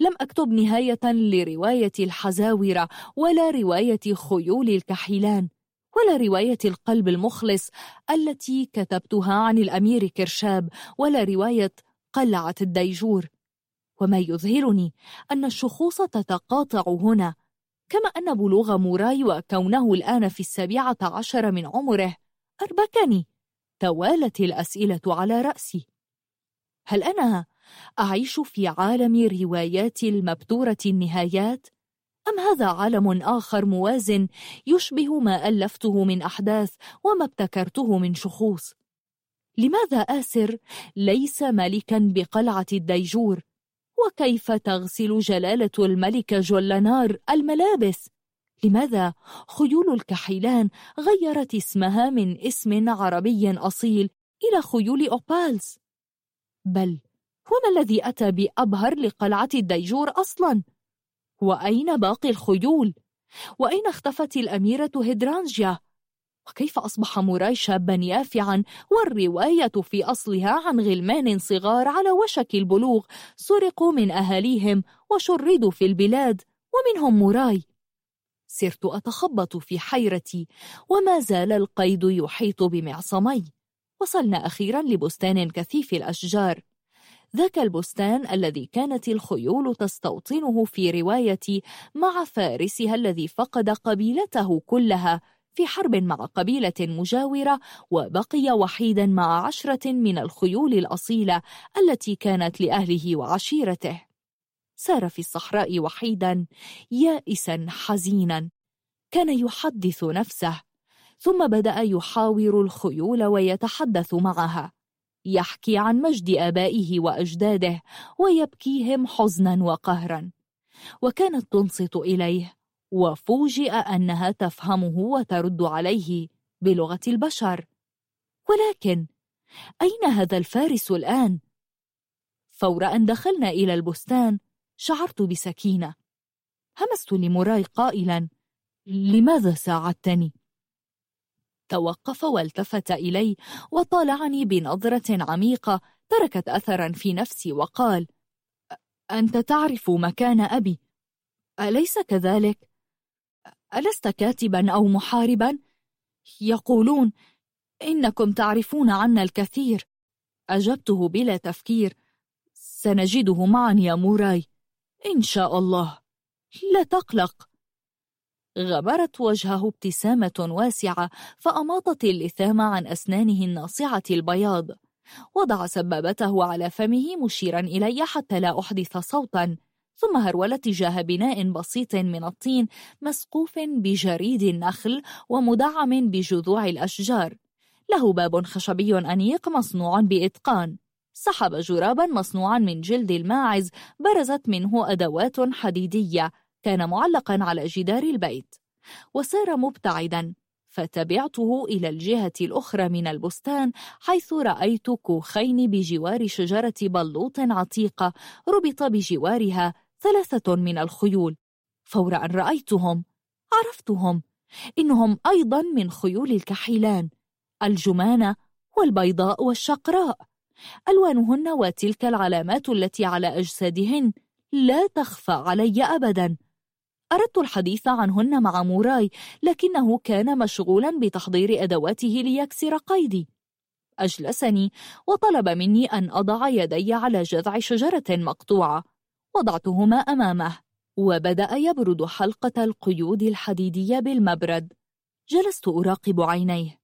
لم أكتب نهاية لرواية الحزاورة ولا رواية خيول الكحيلان ولا رواية القلب المخلص التي كتبتها عن الأمير كرشاب ولا رواية قلعة الديجور. وما يظهرني أن الشخوص تتقاطع هنا كما أن بلوغ موراي وكونه الآن في السابعة عشر من عمره. أربكني توالت الأسئلة على رأسي هل أنا أعيش في عالم روايات المبتورة النهايات؟ أم هذا عالم آخر موازن يشبه ما ألفته من أحداث وما ابتكرته من شخوص؟ لماذا آسر ليس ملكا بقلعة الديجور؟ وكيف تغسل جلالة الملك جولنار الملابس؟ لماذا خيول الكحيلان غيرت اسمها من اسم عربي أصيل إلى خيول أوبالز؟ بل وما الذي أتى بأبهر لقلعة الديجور أصلا؟ وأين باقي الخيول؟ وأين اختفت الأميرة هيدرانجيا؟ وكيف أصبح موراي شابا يافعا والرواية في أصلها عن غلمان صغار على وشك البلوغ سرقوا من أهاليهم وشردوا في البلاد ومنهم موراي سرت أتخبط في حيرتي وما زال القيد يحيط بمعصمي. وصلنا أخيرا لبستان كثيف الأشجار. ذاك البستان الذي كانت الخيول تستوطنه في روايتي مع فارسها الذي فقد قبيلته كلها في حرب مع قبيلة مجاورة وبقي وحيدا مع عشرة من الخيول الأصيلة التي كانت لأهله وعشيرته. سار في الصحراء وحيدا يائسا حزينا. كان يحدث نفسه ثم بدأ يحاور الخيول ويتحدث معها. يحكي عن مجد آبائه وأجداده ويبكيهم حزنا وقهرا. وكانت تنصت إليه وفوجئ أنها تفهمه وترد عليه بلغة البشر. ولكن أين هذا الفارس الآن؟ فور أن دخلنا إلى البستان شعرت بسكينة همست لموراي قائلا لماذا ساعدتني؟ توقف والتفت إلي وطالعني بنظرة عميقة تركت أثرا في نفسي وقال أنت تعرف مكان أبي أليس كذلك؟ ألست كاتبا أو محاربا؟ يقولون إنكم تعرفون عنا الكثير أجبته بلا تفكير سنجده معا يا موراي إن شاء الله لا تقلق. غبرت وجهه ابتسامة واسعة فأماطت اللثام عن أسنانه الناصعة البياض. وضع سبابته على فمه مشيرا إلي حتى لا أحدث صوتا. ثم هرول تجاه بناء بسيط من الطين مسقوف بجريد النخل ومدعم بجذوع الأشجار. له باب خشبي أنيق مصنوع بإتقان. سحب جرابا مصنوعا من جلد الماعز برزت منه أدوات حديدية كان معلقا على جدار البيت وسار مبتعدا فتبعته إلى الجهة الأخرى من البستان حيث رأيت كوخين بجوار شجرة بلوط عتيقة ربط بجوارها ثلاثة من الخيول. فور أن رأيتهم عرفتهم إنهم أيضا من خيول الكحيلان الجمانة والبيضاء والشقراء. ألوانهن وتلك العلامات التي على أجسادهن لا تخفى علي أبدا. أردت الحديث عنهن مع موراي لكنه كان مشغولا بتحضير أدواته ليكسر قيدي. أجلسني وطلب مني أن أضع يدي على جذع شجرة مقطوعة. وضعتهما أمامه وبدأ يبرد حلقة القيود الحديدية بالمبرد. جلست أراقب عينيه.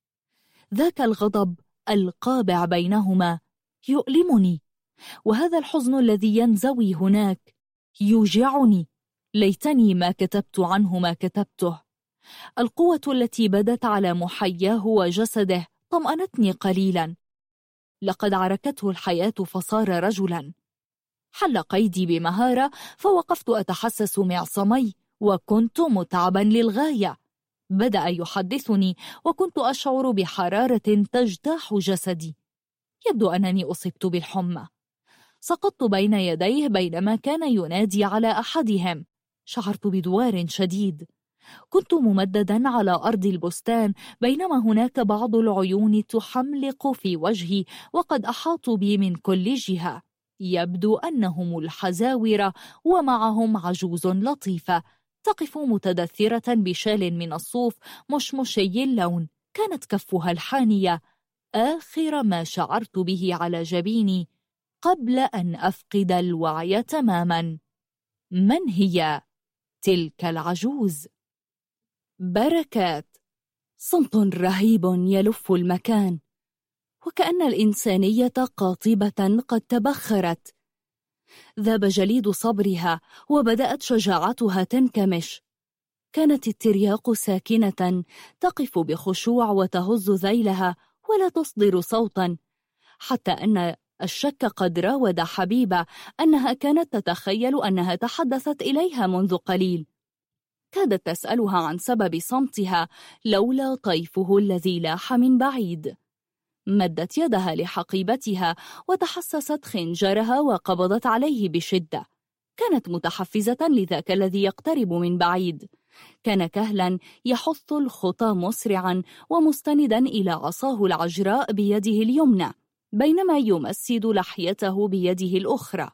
ذاك الغضب القابع بينهما. يؤلمني. وهذا الحزن الذي ينزوي هناك يوجعني. ليتني ما كتبت عنه ما كتبته. القوة التي بدت على محياه وجسده طمأنتني قليلا. لقد عركته الحياة فصار رجلا. حل قيدي بمهارة فوقفت أتحسس معصمي وكنت متعبا للغاية. بدأ يحدثني وكنت أشعر بحرارة تجتاح جسدي. يبدو أنني أصبت بالحمى. سقطت بين يديه بينما كان ينادي على أحدهم. شعرت بدوار شديد. كنت ممددا على أرض البستان بينما هناك بعض العيون تحملق في وجهي وقد أحاطوا بي من كل جهة. يبدو أنهم الحزاورة ومعهم عجوز لطيفة. تقف متدثرة بشال من الصوف مشمشي اللون. كانت كفها الحانية. آخر ما شعرت به على جبيني قبل أن أفقد الوعي تماما. من هي؟ تلك العجوز؟ بركات. صمت رهيب يلف المكان وكأن الإنسانية قاطبة قد تبخرت. ذاب جليد صبرها وبدأت شجاعتها تنكمش. كانت الترياق ساكنة تقف بخشوع وتهز ذيلها ولا تصدر صوتا حتى أن الشك قد راود حبيبة أنها كانت تتخيل أنها تحدثت إليها منذ قليل. كادت تسألها عن سبب صمتها لولا طيفه الذي لاح من بعيد. مدت يدها لحقيبتها وتحسست خنجرها وقبضت عليه بشدة. كانت متحفزة لذاك الذي يقترب من بعيد. كان كهلا يحث الخطى مسرعا ومستندا إلى عصاه العجراء بيده اليمنى بينما يمسد لحيته بيده الأخرى.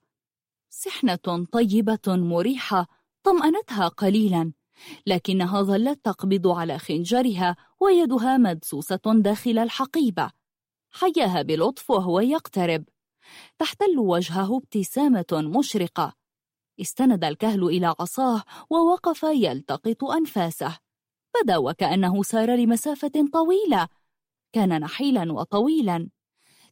سحنة طيبة مريحة طمأنتها قليلا لكنها ظلت تقبض على خنجرها ويدها مدسوسة داخل الحقيبة. حياها بلطف وهو يقترب. تحتل وجهه ابتسامة مشرقة استند الكهل إلى عصاه ووقف يلتقط أنفاسه. بدا وكأنه سار لمسافة طويلة. كان نحيلا وطويلا.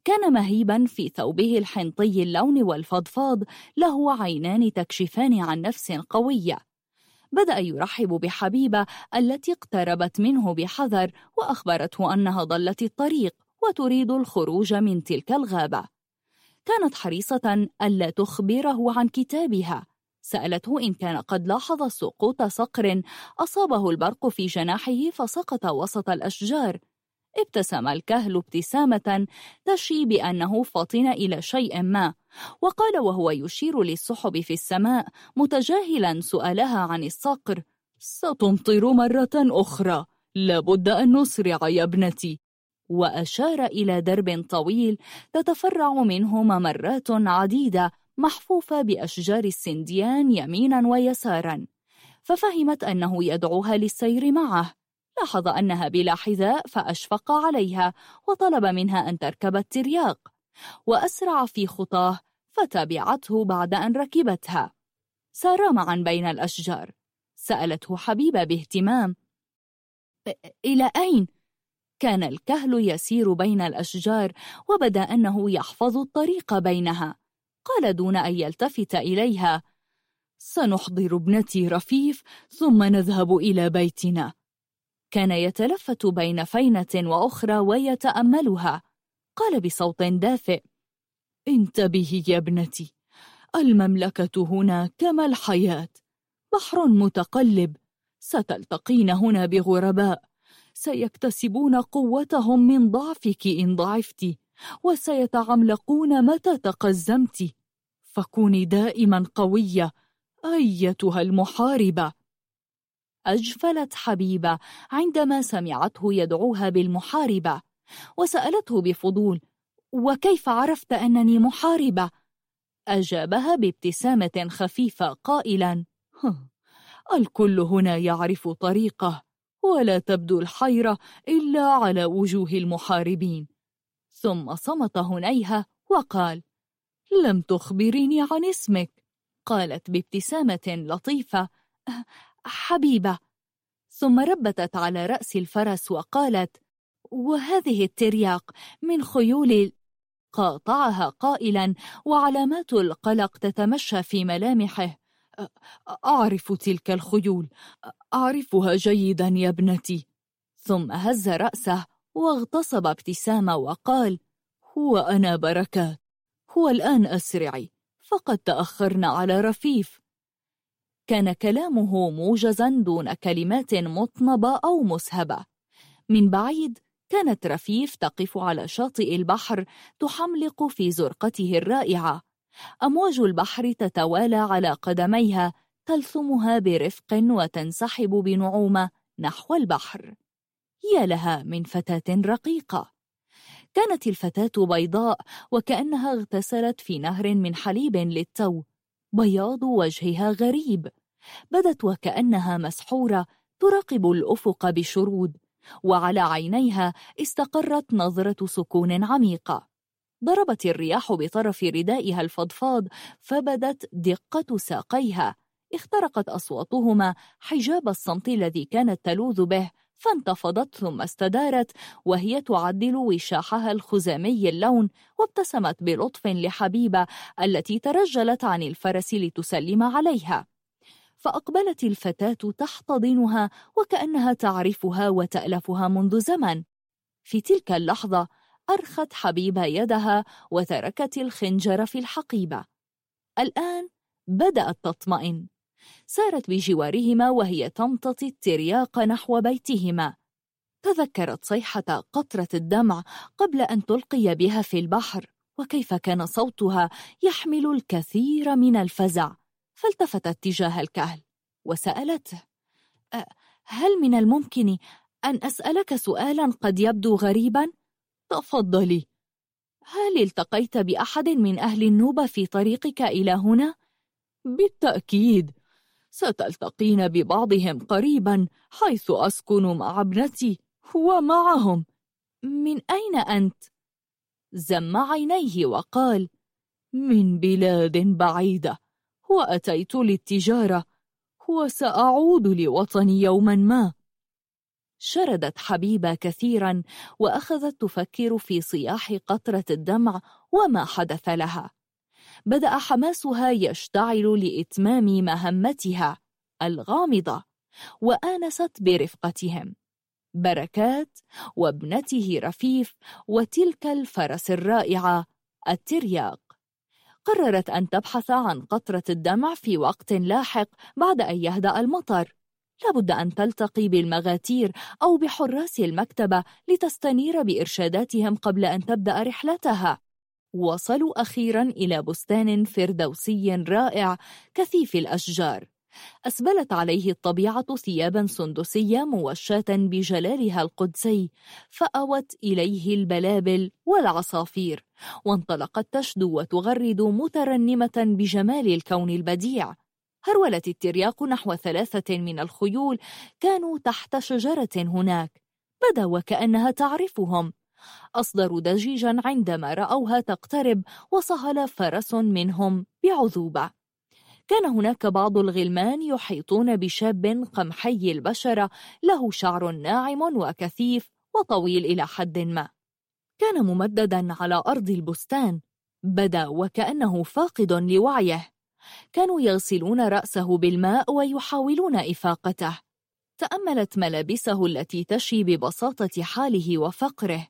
كان مهيبا في ثوبه الحنطي اللون والفضفاض له عينان تكشفان عن نفس قوية. بدأ يرحب بحبيبة التي اقتربت منه بحذر وأخبرته أنها ضلت الطريق وتريد الخروج من تلك الغابة. كانت حريصة ألا تخبره عن كتابها. سألته إن كان قد لاحظ سقوط صقر أصابه البرق في جناحه فسقط وسط الأشجار. ابتسم الكهل ابتسامة تشي بأنه فطن إلى شيء ما وقال وهو يشير للسحب في السماء متجاهلا سؤالها عن الصقر. ستمطر مرة أخرى لابد أن نسرع يا ابنتي. وأشار إلى درب طويل تتفرع منه ممرات عديدة محفوفة بأشجار السنديان يمينا ويسارا ففهمت أنه يدعوها للسير معه. لاحظ أنها بلا حذاء فأشفق عليها وطلب منها أن تركب الترياق وأسرع في خطاه فتابعته بعد أن ركبتها. سارا معا بين الأشجار. سألته حبيبة باهتمام. إلى أين؟ كان الكهل يسير بين الأشجار وبدأ أنه يحفظ الطريق بينها. قال دون أن يلتفت إليها. سنحضر ابنتي رفيف ثم نذهب إلى بيتنا. كان يتلفت بين فينة وأخرى ويتأملها. قال بصوت دافئ انتبهي يا ابنتي المملكة هنا كما الحياة. بحر متقلب ستلتقين هنا بغرباء. سيكتسبون قوتهم من ضعفك إن ضعفت وسيتعملقون متى تقزمت. فكوني دائما قوية أيتها المحاربة. أجفلت حبيبة عندما سمعته يدعوها بالمحاربة وسألته بفضول وكيف عرفت أنني محاربة؟ أجابها بابتسامة خفيفة قائلا الكل هنا يعرف طريقه ولا تبدو الحيرة إلا على وجوه المحاربين. ثم صمت هنيها وقال لم تخبريني عن اسمك. قالت بابتسامة لطيفة أه، حبيبة. ثم ربتت على رأس الفرس وقالت وهذه الترياق من خيول قاطعها قائلا وعلامات القلق تتمشى في ملامحه. أه، أعرف تلك الخيول أعرفها جيدا يا ابنتي. ثم هز رأسه واغتصب ابتسامة وقال هو أنا بركات هو الآن أسرعي فقد تأخرنا على رفيف. كان كلامه موجزا دون كلمات مطنبة أو مسهبة. من بعيد كانت رفيف تقف على شاطئ البحر تحملق في زرقته الرائعة. أمواج البحر تتوالى على قدميها تلثمها برفق وتنسحب بنعومة نحو البحر. هي لها من فتاة رقيقة. كانت الفتاة بيضاء وكأنها اغتسلت في نهر من حليب للتو بياض وجهها غريب. بدت وكأنها مسحورة تراقب الأفق بشرود وعلى عينيها استقرت نظرة سكون عميقة. ضربت الرياح بطرف ردائها الفضفاض فبدت دقة ساقيها. اخترقت أصواتهما حجاب الصمت الذي كانت تلوذ به فانتفضت ثم استدارت وهي تعدل وشاحها الخزامي اللون وابتسمت بلطف لحبيبة التي ترجلت عن الفرس لتسلم عليها. فأقبلت الفتاة تحتضنها وكأنها تعرفها وتألفها منذ زمن. في تلك اللحظة أرخت حبيبة يدها وتركت الخنجر في الحقيبة. الآن بدأت تطمئن. سارت بجوارهما وهي تمتطي الترياق نحو بيتهما تذكرت صيحة قطرة الدمع قبل أن تلقي بها في البحر وكيف كان صوتها يحمل الكثير من الفزع فالتفتت تجاه الكهل وسألته هل من الممكن أن أسألك سؤالا قد يبدو غريبا؟ تفضلي هل التقيت بأحد من أهل النوبة في طريقك إلى هنا؟ بالتأكيد ستلتقين ببعضهم قريبا حيث أسكن مع ابنتي ومعهم من أين أنت؟ زم عينيه وقال من بلاد بعيدة. وأتيت للتجارة وسأعود لوطني يوما ما. شردت حبيبة كثيرا وأخذت تفكر في صياح قطرة الدمع وما حدث لها. بدأ حماسها يشتعل لإتمام مهمتها الغامضة وآنست برفقتهم. بركات وابنته رفيف وتلك الفرس الرائعة الترياق. قررت أن تبحث عن قطرة الدمع في وقت لاحق بعد أن يهدأ المطر. لابد أن تلتقي بالمغاتير أو بحراس المكتبة لتستنير بإرشاداتهم قبل أن تبدأ رحلتها. وصلوا أخيرا إلى بستان فردوسي رائع كثيف الأشجار. أسبلت عليه الطبيعة ثيابا سندسية موشاة بجلالها القدسي فأوت إليه البلابل والعصافير وانطلقت تشدو وتغرد مترنمة بجمال الكون البديع. هرولت الترياق نحو ثلاثة من الخيول كانوا تحت شجرة هناك بدأ وكأنها تعرفهم. أصدروا ضجيجا عندما رأوها تقترب وصهل فرس منهم بعذوبة. كان هناك بعض الغلمان يحيطون بشاب قمحي البشرة له شعر ناعم وكثيف وطويل إلى حد ما. كان ممددا على أرض البستان بدا وكأنه فاقد لوعيه. كانوا يغسلون رأسه بالماء ويحاولون إفاقته. تأملت ملابسه التي تشي ببساطة حاله وفقره.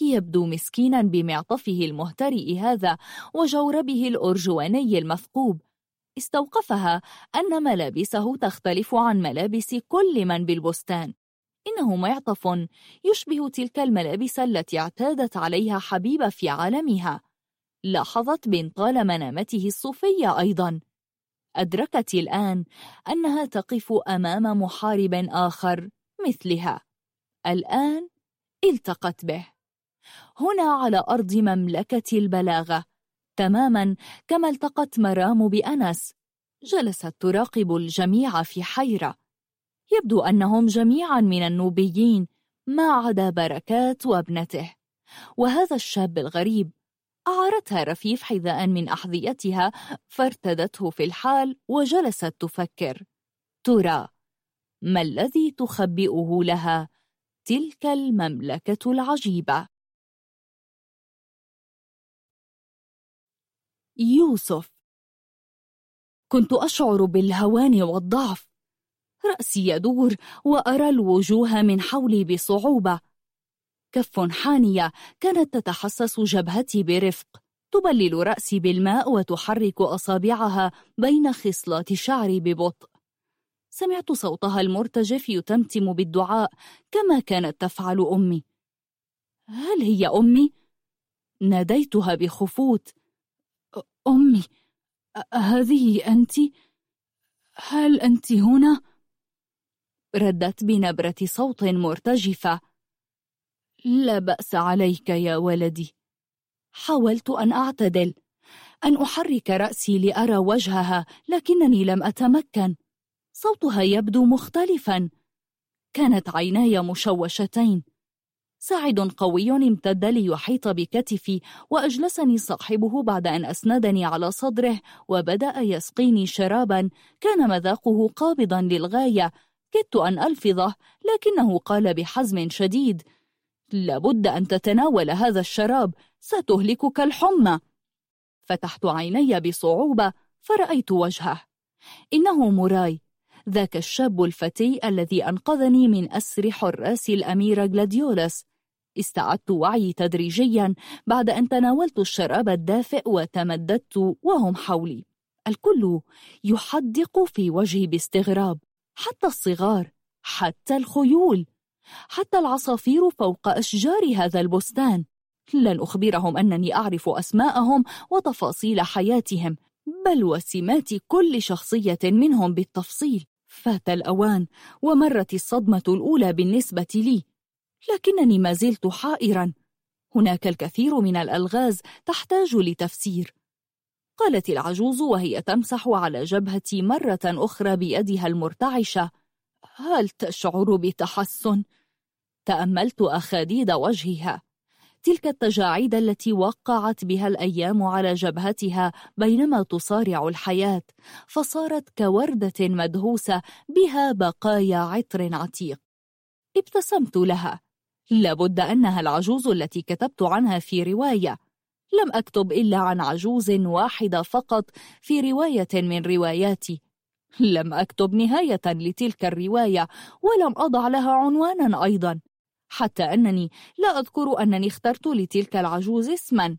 يبدو مسكينا بمعطفه المهترئ هذا وجوربه الأرجواني المثقوب استوقفها أن ملابسه تختلف عن ملابس كل من بالبستان. إنه معطف يشبه تلك الملابس التي اعتادت عليها حبيبة في عالمها. لاحظت بنطال منامته الصوفية أيضا. أدركت الآن أنها تقف أمام محارب آخر مثلها. الآن التقت به. هنا على أرض مملكة البلاغة. تماما كما التقت مرام بأنس. جلست تراقب الجميع في حيرة. يبدو أنهم جميعا من النوبيين ما عدا بركات وابنته. وهذا الشاب الغريب أعارتها رفيف حذاء من أحذيتها فارتدته في الحال وجلست تفكر. ترى ما الذي تخبئه لها؟ تلك المملكة العجيبة؟ يوسف. كنت أشعر بالهوان والضعف. رأسي يدور وأرى الوجوه من حولي بصعوبة. كف حانية كانت تتحسس جبهتي برفق. تبلل رأسي بالماء وتحرك أصابعها بين خصلات شعري ببطء. سمعت صوتها المرتجف يتمتم بالدعاء كما كانت تفعل أمي. هل هي أمي؟ ناديتها بخفوت. أمي هذه أنت؟ هل أنت هنا؟ ردت بنبرة صوت مرتجفة. لا بأس عليك يا ولدي. حاولت أن أعتدل أن أحرك رأسي لأرى وجهها لكنني لم أتمكن. صوتها يبدو مختلفا. كانت عيناي مشوشتين. ساعد قوي امتد ليحيط بكتفي وأجلسني صاحبه بعد أن أسندني على صدره وبدأ يسقيني شرابا. كان مذاقه قابضا للغاية. كدت أن ألفظه لكنه قال بحزم شديد. لابد أن تتناول هذا الشراب ستهلكك الحمى. فتحت عيني بصعوبة فرأيت وجهه. إنه موراي ذاك الشاب الفتي الذي أنقذني من أسر حراس الأميرة غلاديولاس. استعدت وعي تدريجيا بعد أن تناولت الشراب الدافئ وتمددت وهم حولي. الكل يحدق في وجهي باستغراب حتى الصغار حتى الخيول حتى العصافير فوق أشجار هذا البستان. لن أخبرهم أنني أعرف أسماءهم وتفاصيل حياتهم بل وسمات كل شخصية منهم بالتفصيل. فات الأوان ومرت الصدمة الأولى بالنسبة لي. لكنني ما زلت حائرا. هناك الكثير من الألغاز تحتاج لتفسير. قالت العجوز وهي تمسح على جبهتي مرة أخرى بيدها المرتعشة. هل تشعر بتحسن؟ تأملت أخاديد وجهها. تلك التجاعيد التي وقعت بها الأيام على جبهتها بينما تصارع الحياة فصارت كوردة مدهوسة بها بقايا عطر عتيق. ابتسمت لها. لابد أنها العجوز التي كتبت عنها في رواية. لم أكتب إلا عن عجوز واحدة فقط في رواية من رواياتي. لم أكتب نهاية لتلك الرواية ولم أضع لها عنوانا أيضا. حتى أنني لا أذكر أنني اخترت لتلك العجوز اسما.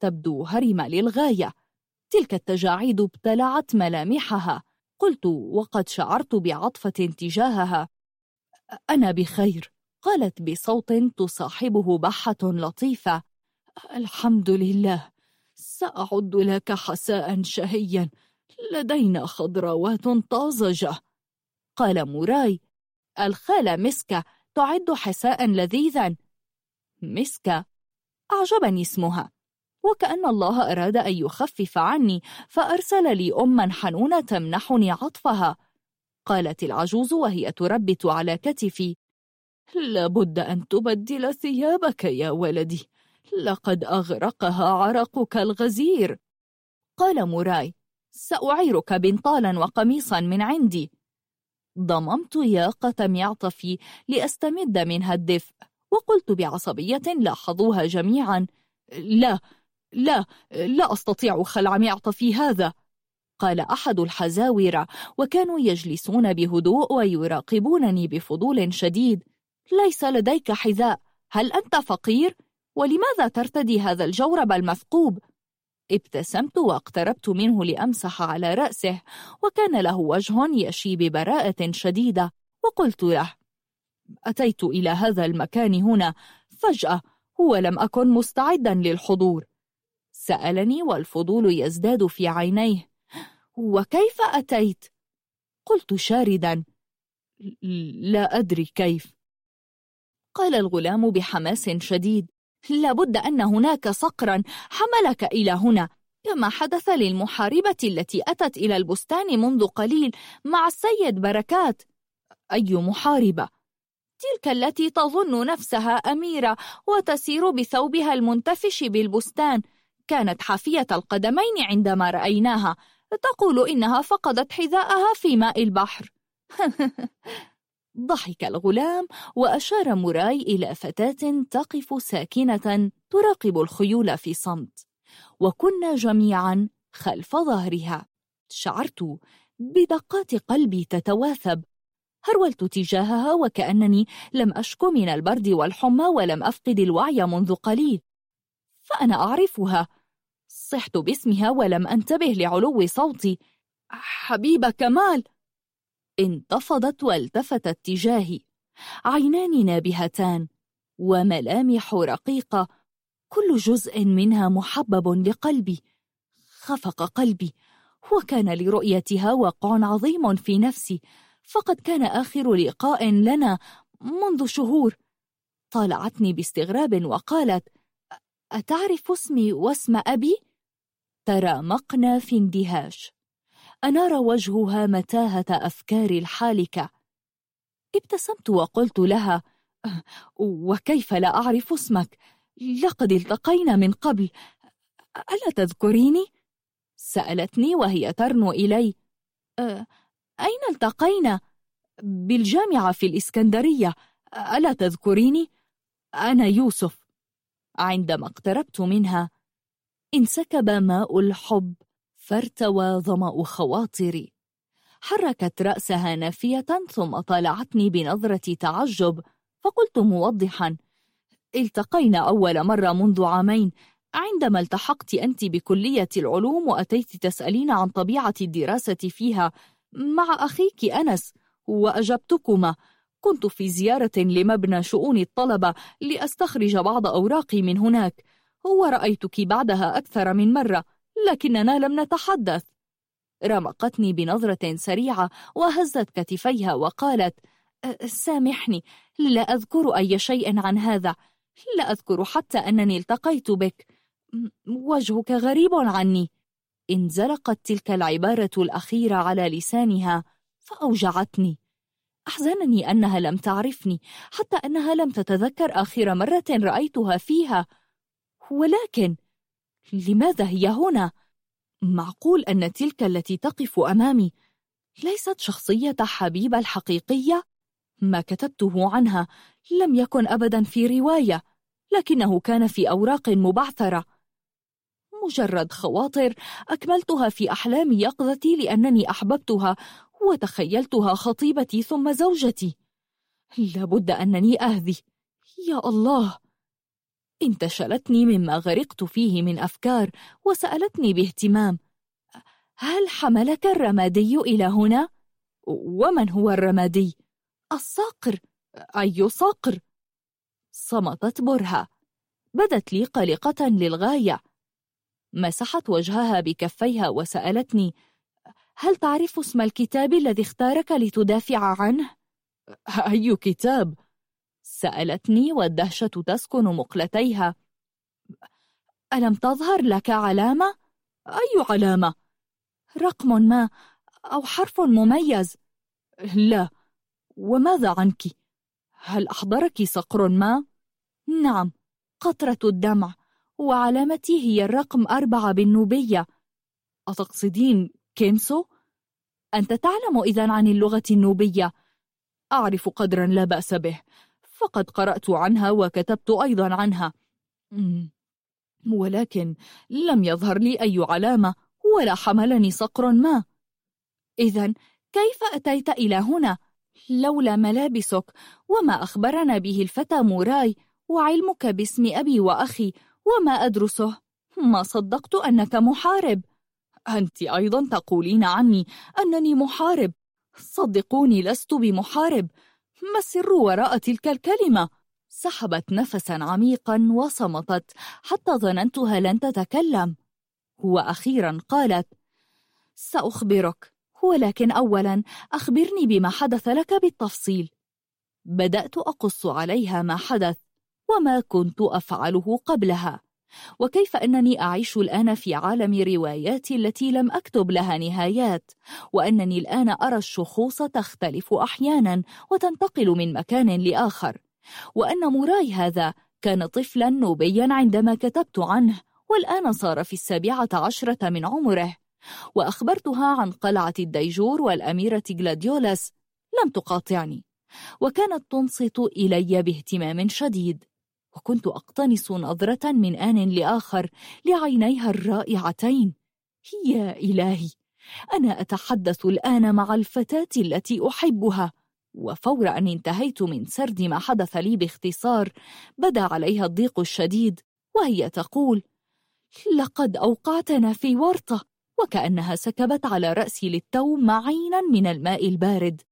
تبدو هرمة للغاية. تلك التجاعيد ابتلعت ملامحها. قلت وقد شعرت بعطفة تجاهها. أنا بخير. قالت بصوت تصاحبه بحة لطيفة الحمد لله سأعد لك حساء شهيا لدينا خضروات طازجة. قال موراي الخالة مسكة تعد حساء لذيذا. مسكة؟ أعجبني اسمها وكأن الله أراد أن يخفف عني فأرسل لي أما حنونة تمنحني عطفها. قالت العجوز وهي تربت على كتفي لابد أن تبدل ثيابك يا ولدي. لقد أغرقها عرقك الغزير. قال موراي سأعيرك بنطالا وقميصا من عندي. ضممت ياقة معطفي لأستمد منها الدفء. وقلت بعصبية لاحظوها جميعا. لا لا لا أستطيع خلع معطفي هذا. قال أحد الحزاورة وكانوا يجلسون بهدوء ويراقبونني بفضول شديد. ليس لديك حذاء هل أنت فقير؟ ولماذا ترتدي هذا الجورب المثقوب؟ ابتسمت واقتربت منه لأمسح على رأسه وكان له وجه يشي ببراءة شديدة وقلت له أتيت إلى هذا المكان هنا فجأة ولم أكن مستعدا للحضور سألني والفضول يزداد في عينيه وكيف أتيت؟ قلت شاردا لا أدري كيف قال الغلام بحماس شديد لابد أن هناك صقرا حملك إلى هنا. كما حدث للمحاربة التي أتت إلى البستان منذ قليل مع السيد بركات. أي محاربة؟ تلك التي تظن نفسها أميرة وتسير بثوبها المنتفش بالبستان. كانت حافية القدمين عندما رأيناها. تقول إنها فقدت حذاءها في ماء البحر. ضحك الغلام وأشار موراي إلى فتاة تقف ساكنة تراقب الخيول في صمت. وكنا جميعا خلف ظهرها. شعرت بدقات قلبي تتواثب. هرولت تجاهها وكأنني لم أشك من البرد والحمى ولم أفقد الوعي منذ قليل. فأنا أعرفها. صحت باسمها ولم أنتبه لعلو صوتي. حبيبة كمال! انتفضت والتفتت تجاهي عينان نابهتان وملامح رقيقة كل جزء منها محبب لقلبي. خفق قلبي. وكان لرؤيتها وقع عظيم في نفسي فقد كان آخر لقاء لنا منذ شهور. طالعتني باستغراب وقالت أتعرف اسمي واسم أبي؟ ترامقنا في اندهاش. أنار وجهها متاهة أفكار الحالكة ابتسمت وقلت لها وكيف لا أعرف اسمك؟ لقد التقينا من قبل ألا تذكريني؟ سألتني وهي ترنو إلي أين التقينا؟ بالجامعة في الإسكندرية ألا تذكريني؟ أنا يوسف عندما اقتربت منها انسكب ماء الحب فارتوى ظمأ خواطري حركت رأسها نافية ثم طالعتني بنظرة تعجب فقلت موضحا التقينا أول مرة منذ عامين. عندما التحقت أنت بكلية العلوم وأتيت تسألين عن طبيعة الدراسة فيها. مع أخيك أنس وأجبتكما. كنت في زيارة لمبنى شؤون الطلبة لأستخرج بعض أوراقي من هناك. ورأيتك بعدها أكثر من مرة. لكننا لم نتحدث. رمقتني بنظرة سريعة وهزت كتفيها وقالت سامحني لا أذكر أي شيء عن هذا. لا أذكر حتى أنني التقيت بك. وجهك غريب عني. انزلقت تلك العبارة الأخيرة على لسانها فأوجعتني. أحزنني أنها لم تعرفني حتى أنها لم تتذكر آخر مرة رأيتها فيها. ولكن لماذا هي هنا؟ معقول أن تلك التي تقف أمامي ليست شخصية حبيبة الحقيقية؟ ما كتبته عنها لم يكن أبدا في رواية لكنه كان في أوراق مبعثرة مجرد خواطر أكملتها في أحلام يقظتي لأنني أحببتها وتخيلتها خطيبتي ثم زوجتي لابد أنني أهذي يا الله انتشلتني مما غرقت فيه من أفكار وسألتني باهتمام هل حملك الرمادي إلى هنا؟ ومن هو الرمادي؟ الصقر أي صقر؟ صمتت برهة بدت لي قلقة للغاية مسحت وجهها بكفيها وسألتني هل تعرف اسم الكتاب الذي اختارك لتدافع عنه؟ أي كتاب؟ سألتني والدهشة تسكن مقلتيها ألم تظهر لك علامة؟ أي علامة؟ رقم ما أو حرف مميز لا وماذا عنك؟ هل أحضرك صقر ما؟ نعم قطرة الدمع وعلامتي هي الرقم أربعة بالنوبية أتقصدين كيمسو؟ أنت تعلم إذن عن اللغة النوبية أعرف قدرا لا بأس به فقد قرأت عنها وكتبت أيضا عنها. ولكن لم يظهر لي أي علامة ولا حملني صقر ما. إذا كيف أتيت إلى هنا؟ لولا ملابسك وما أخبرنا به الفتى موراي وعلمك باسم أبي وأخي وما أدرسه. ما صدقت أنك محارب. أنت أيضا تقولين عني أنني محارب. صدقوني لست بمحارب. ما السر وراء تلك الكلمة؟ سحبت نفسا عميقا وصمتت حتى ظننتها لن تتكلم. وأخيرا قالت سأخبرك. ولكن أولا أخبرني بما حدث لك بالتفصيل. بدأت أقص عليها ما حدث وما كنت أفعله قبلها. وكيف أنني أعيش الآن في عالم رواياتي التي لم أكتب لها نهايات وأنني الآن أرى الشخوص تختلف أحيانا وتنتقل من مكان لآخر. وأن موراي هذا كان طفلا نوبيا عندما كتبت عنه والآن صار في السابعة عشرة من عمره. وأخبرتها عن قلعة الديجور والأميرة جلاديولاس لم تقاطعني. وكانت تنصت إلي باهتمام شديد. وكنت أقتنص نظرة من آن لآخر لعينيها الرائعتين. هي إلهي أنا أتحدث الآن مع الفتاة التي أحبها. وفور أن انتهيت من سرد ما حدث لي باختصار بدا عليها الضيق الشديد وهي تقول لقد أوقعتنا في ورطة وكأنها سكبت على رأسي للتو معينا من الماء البارد.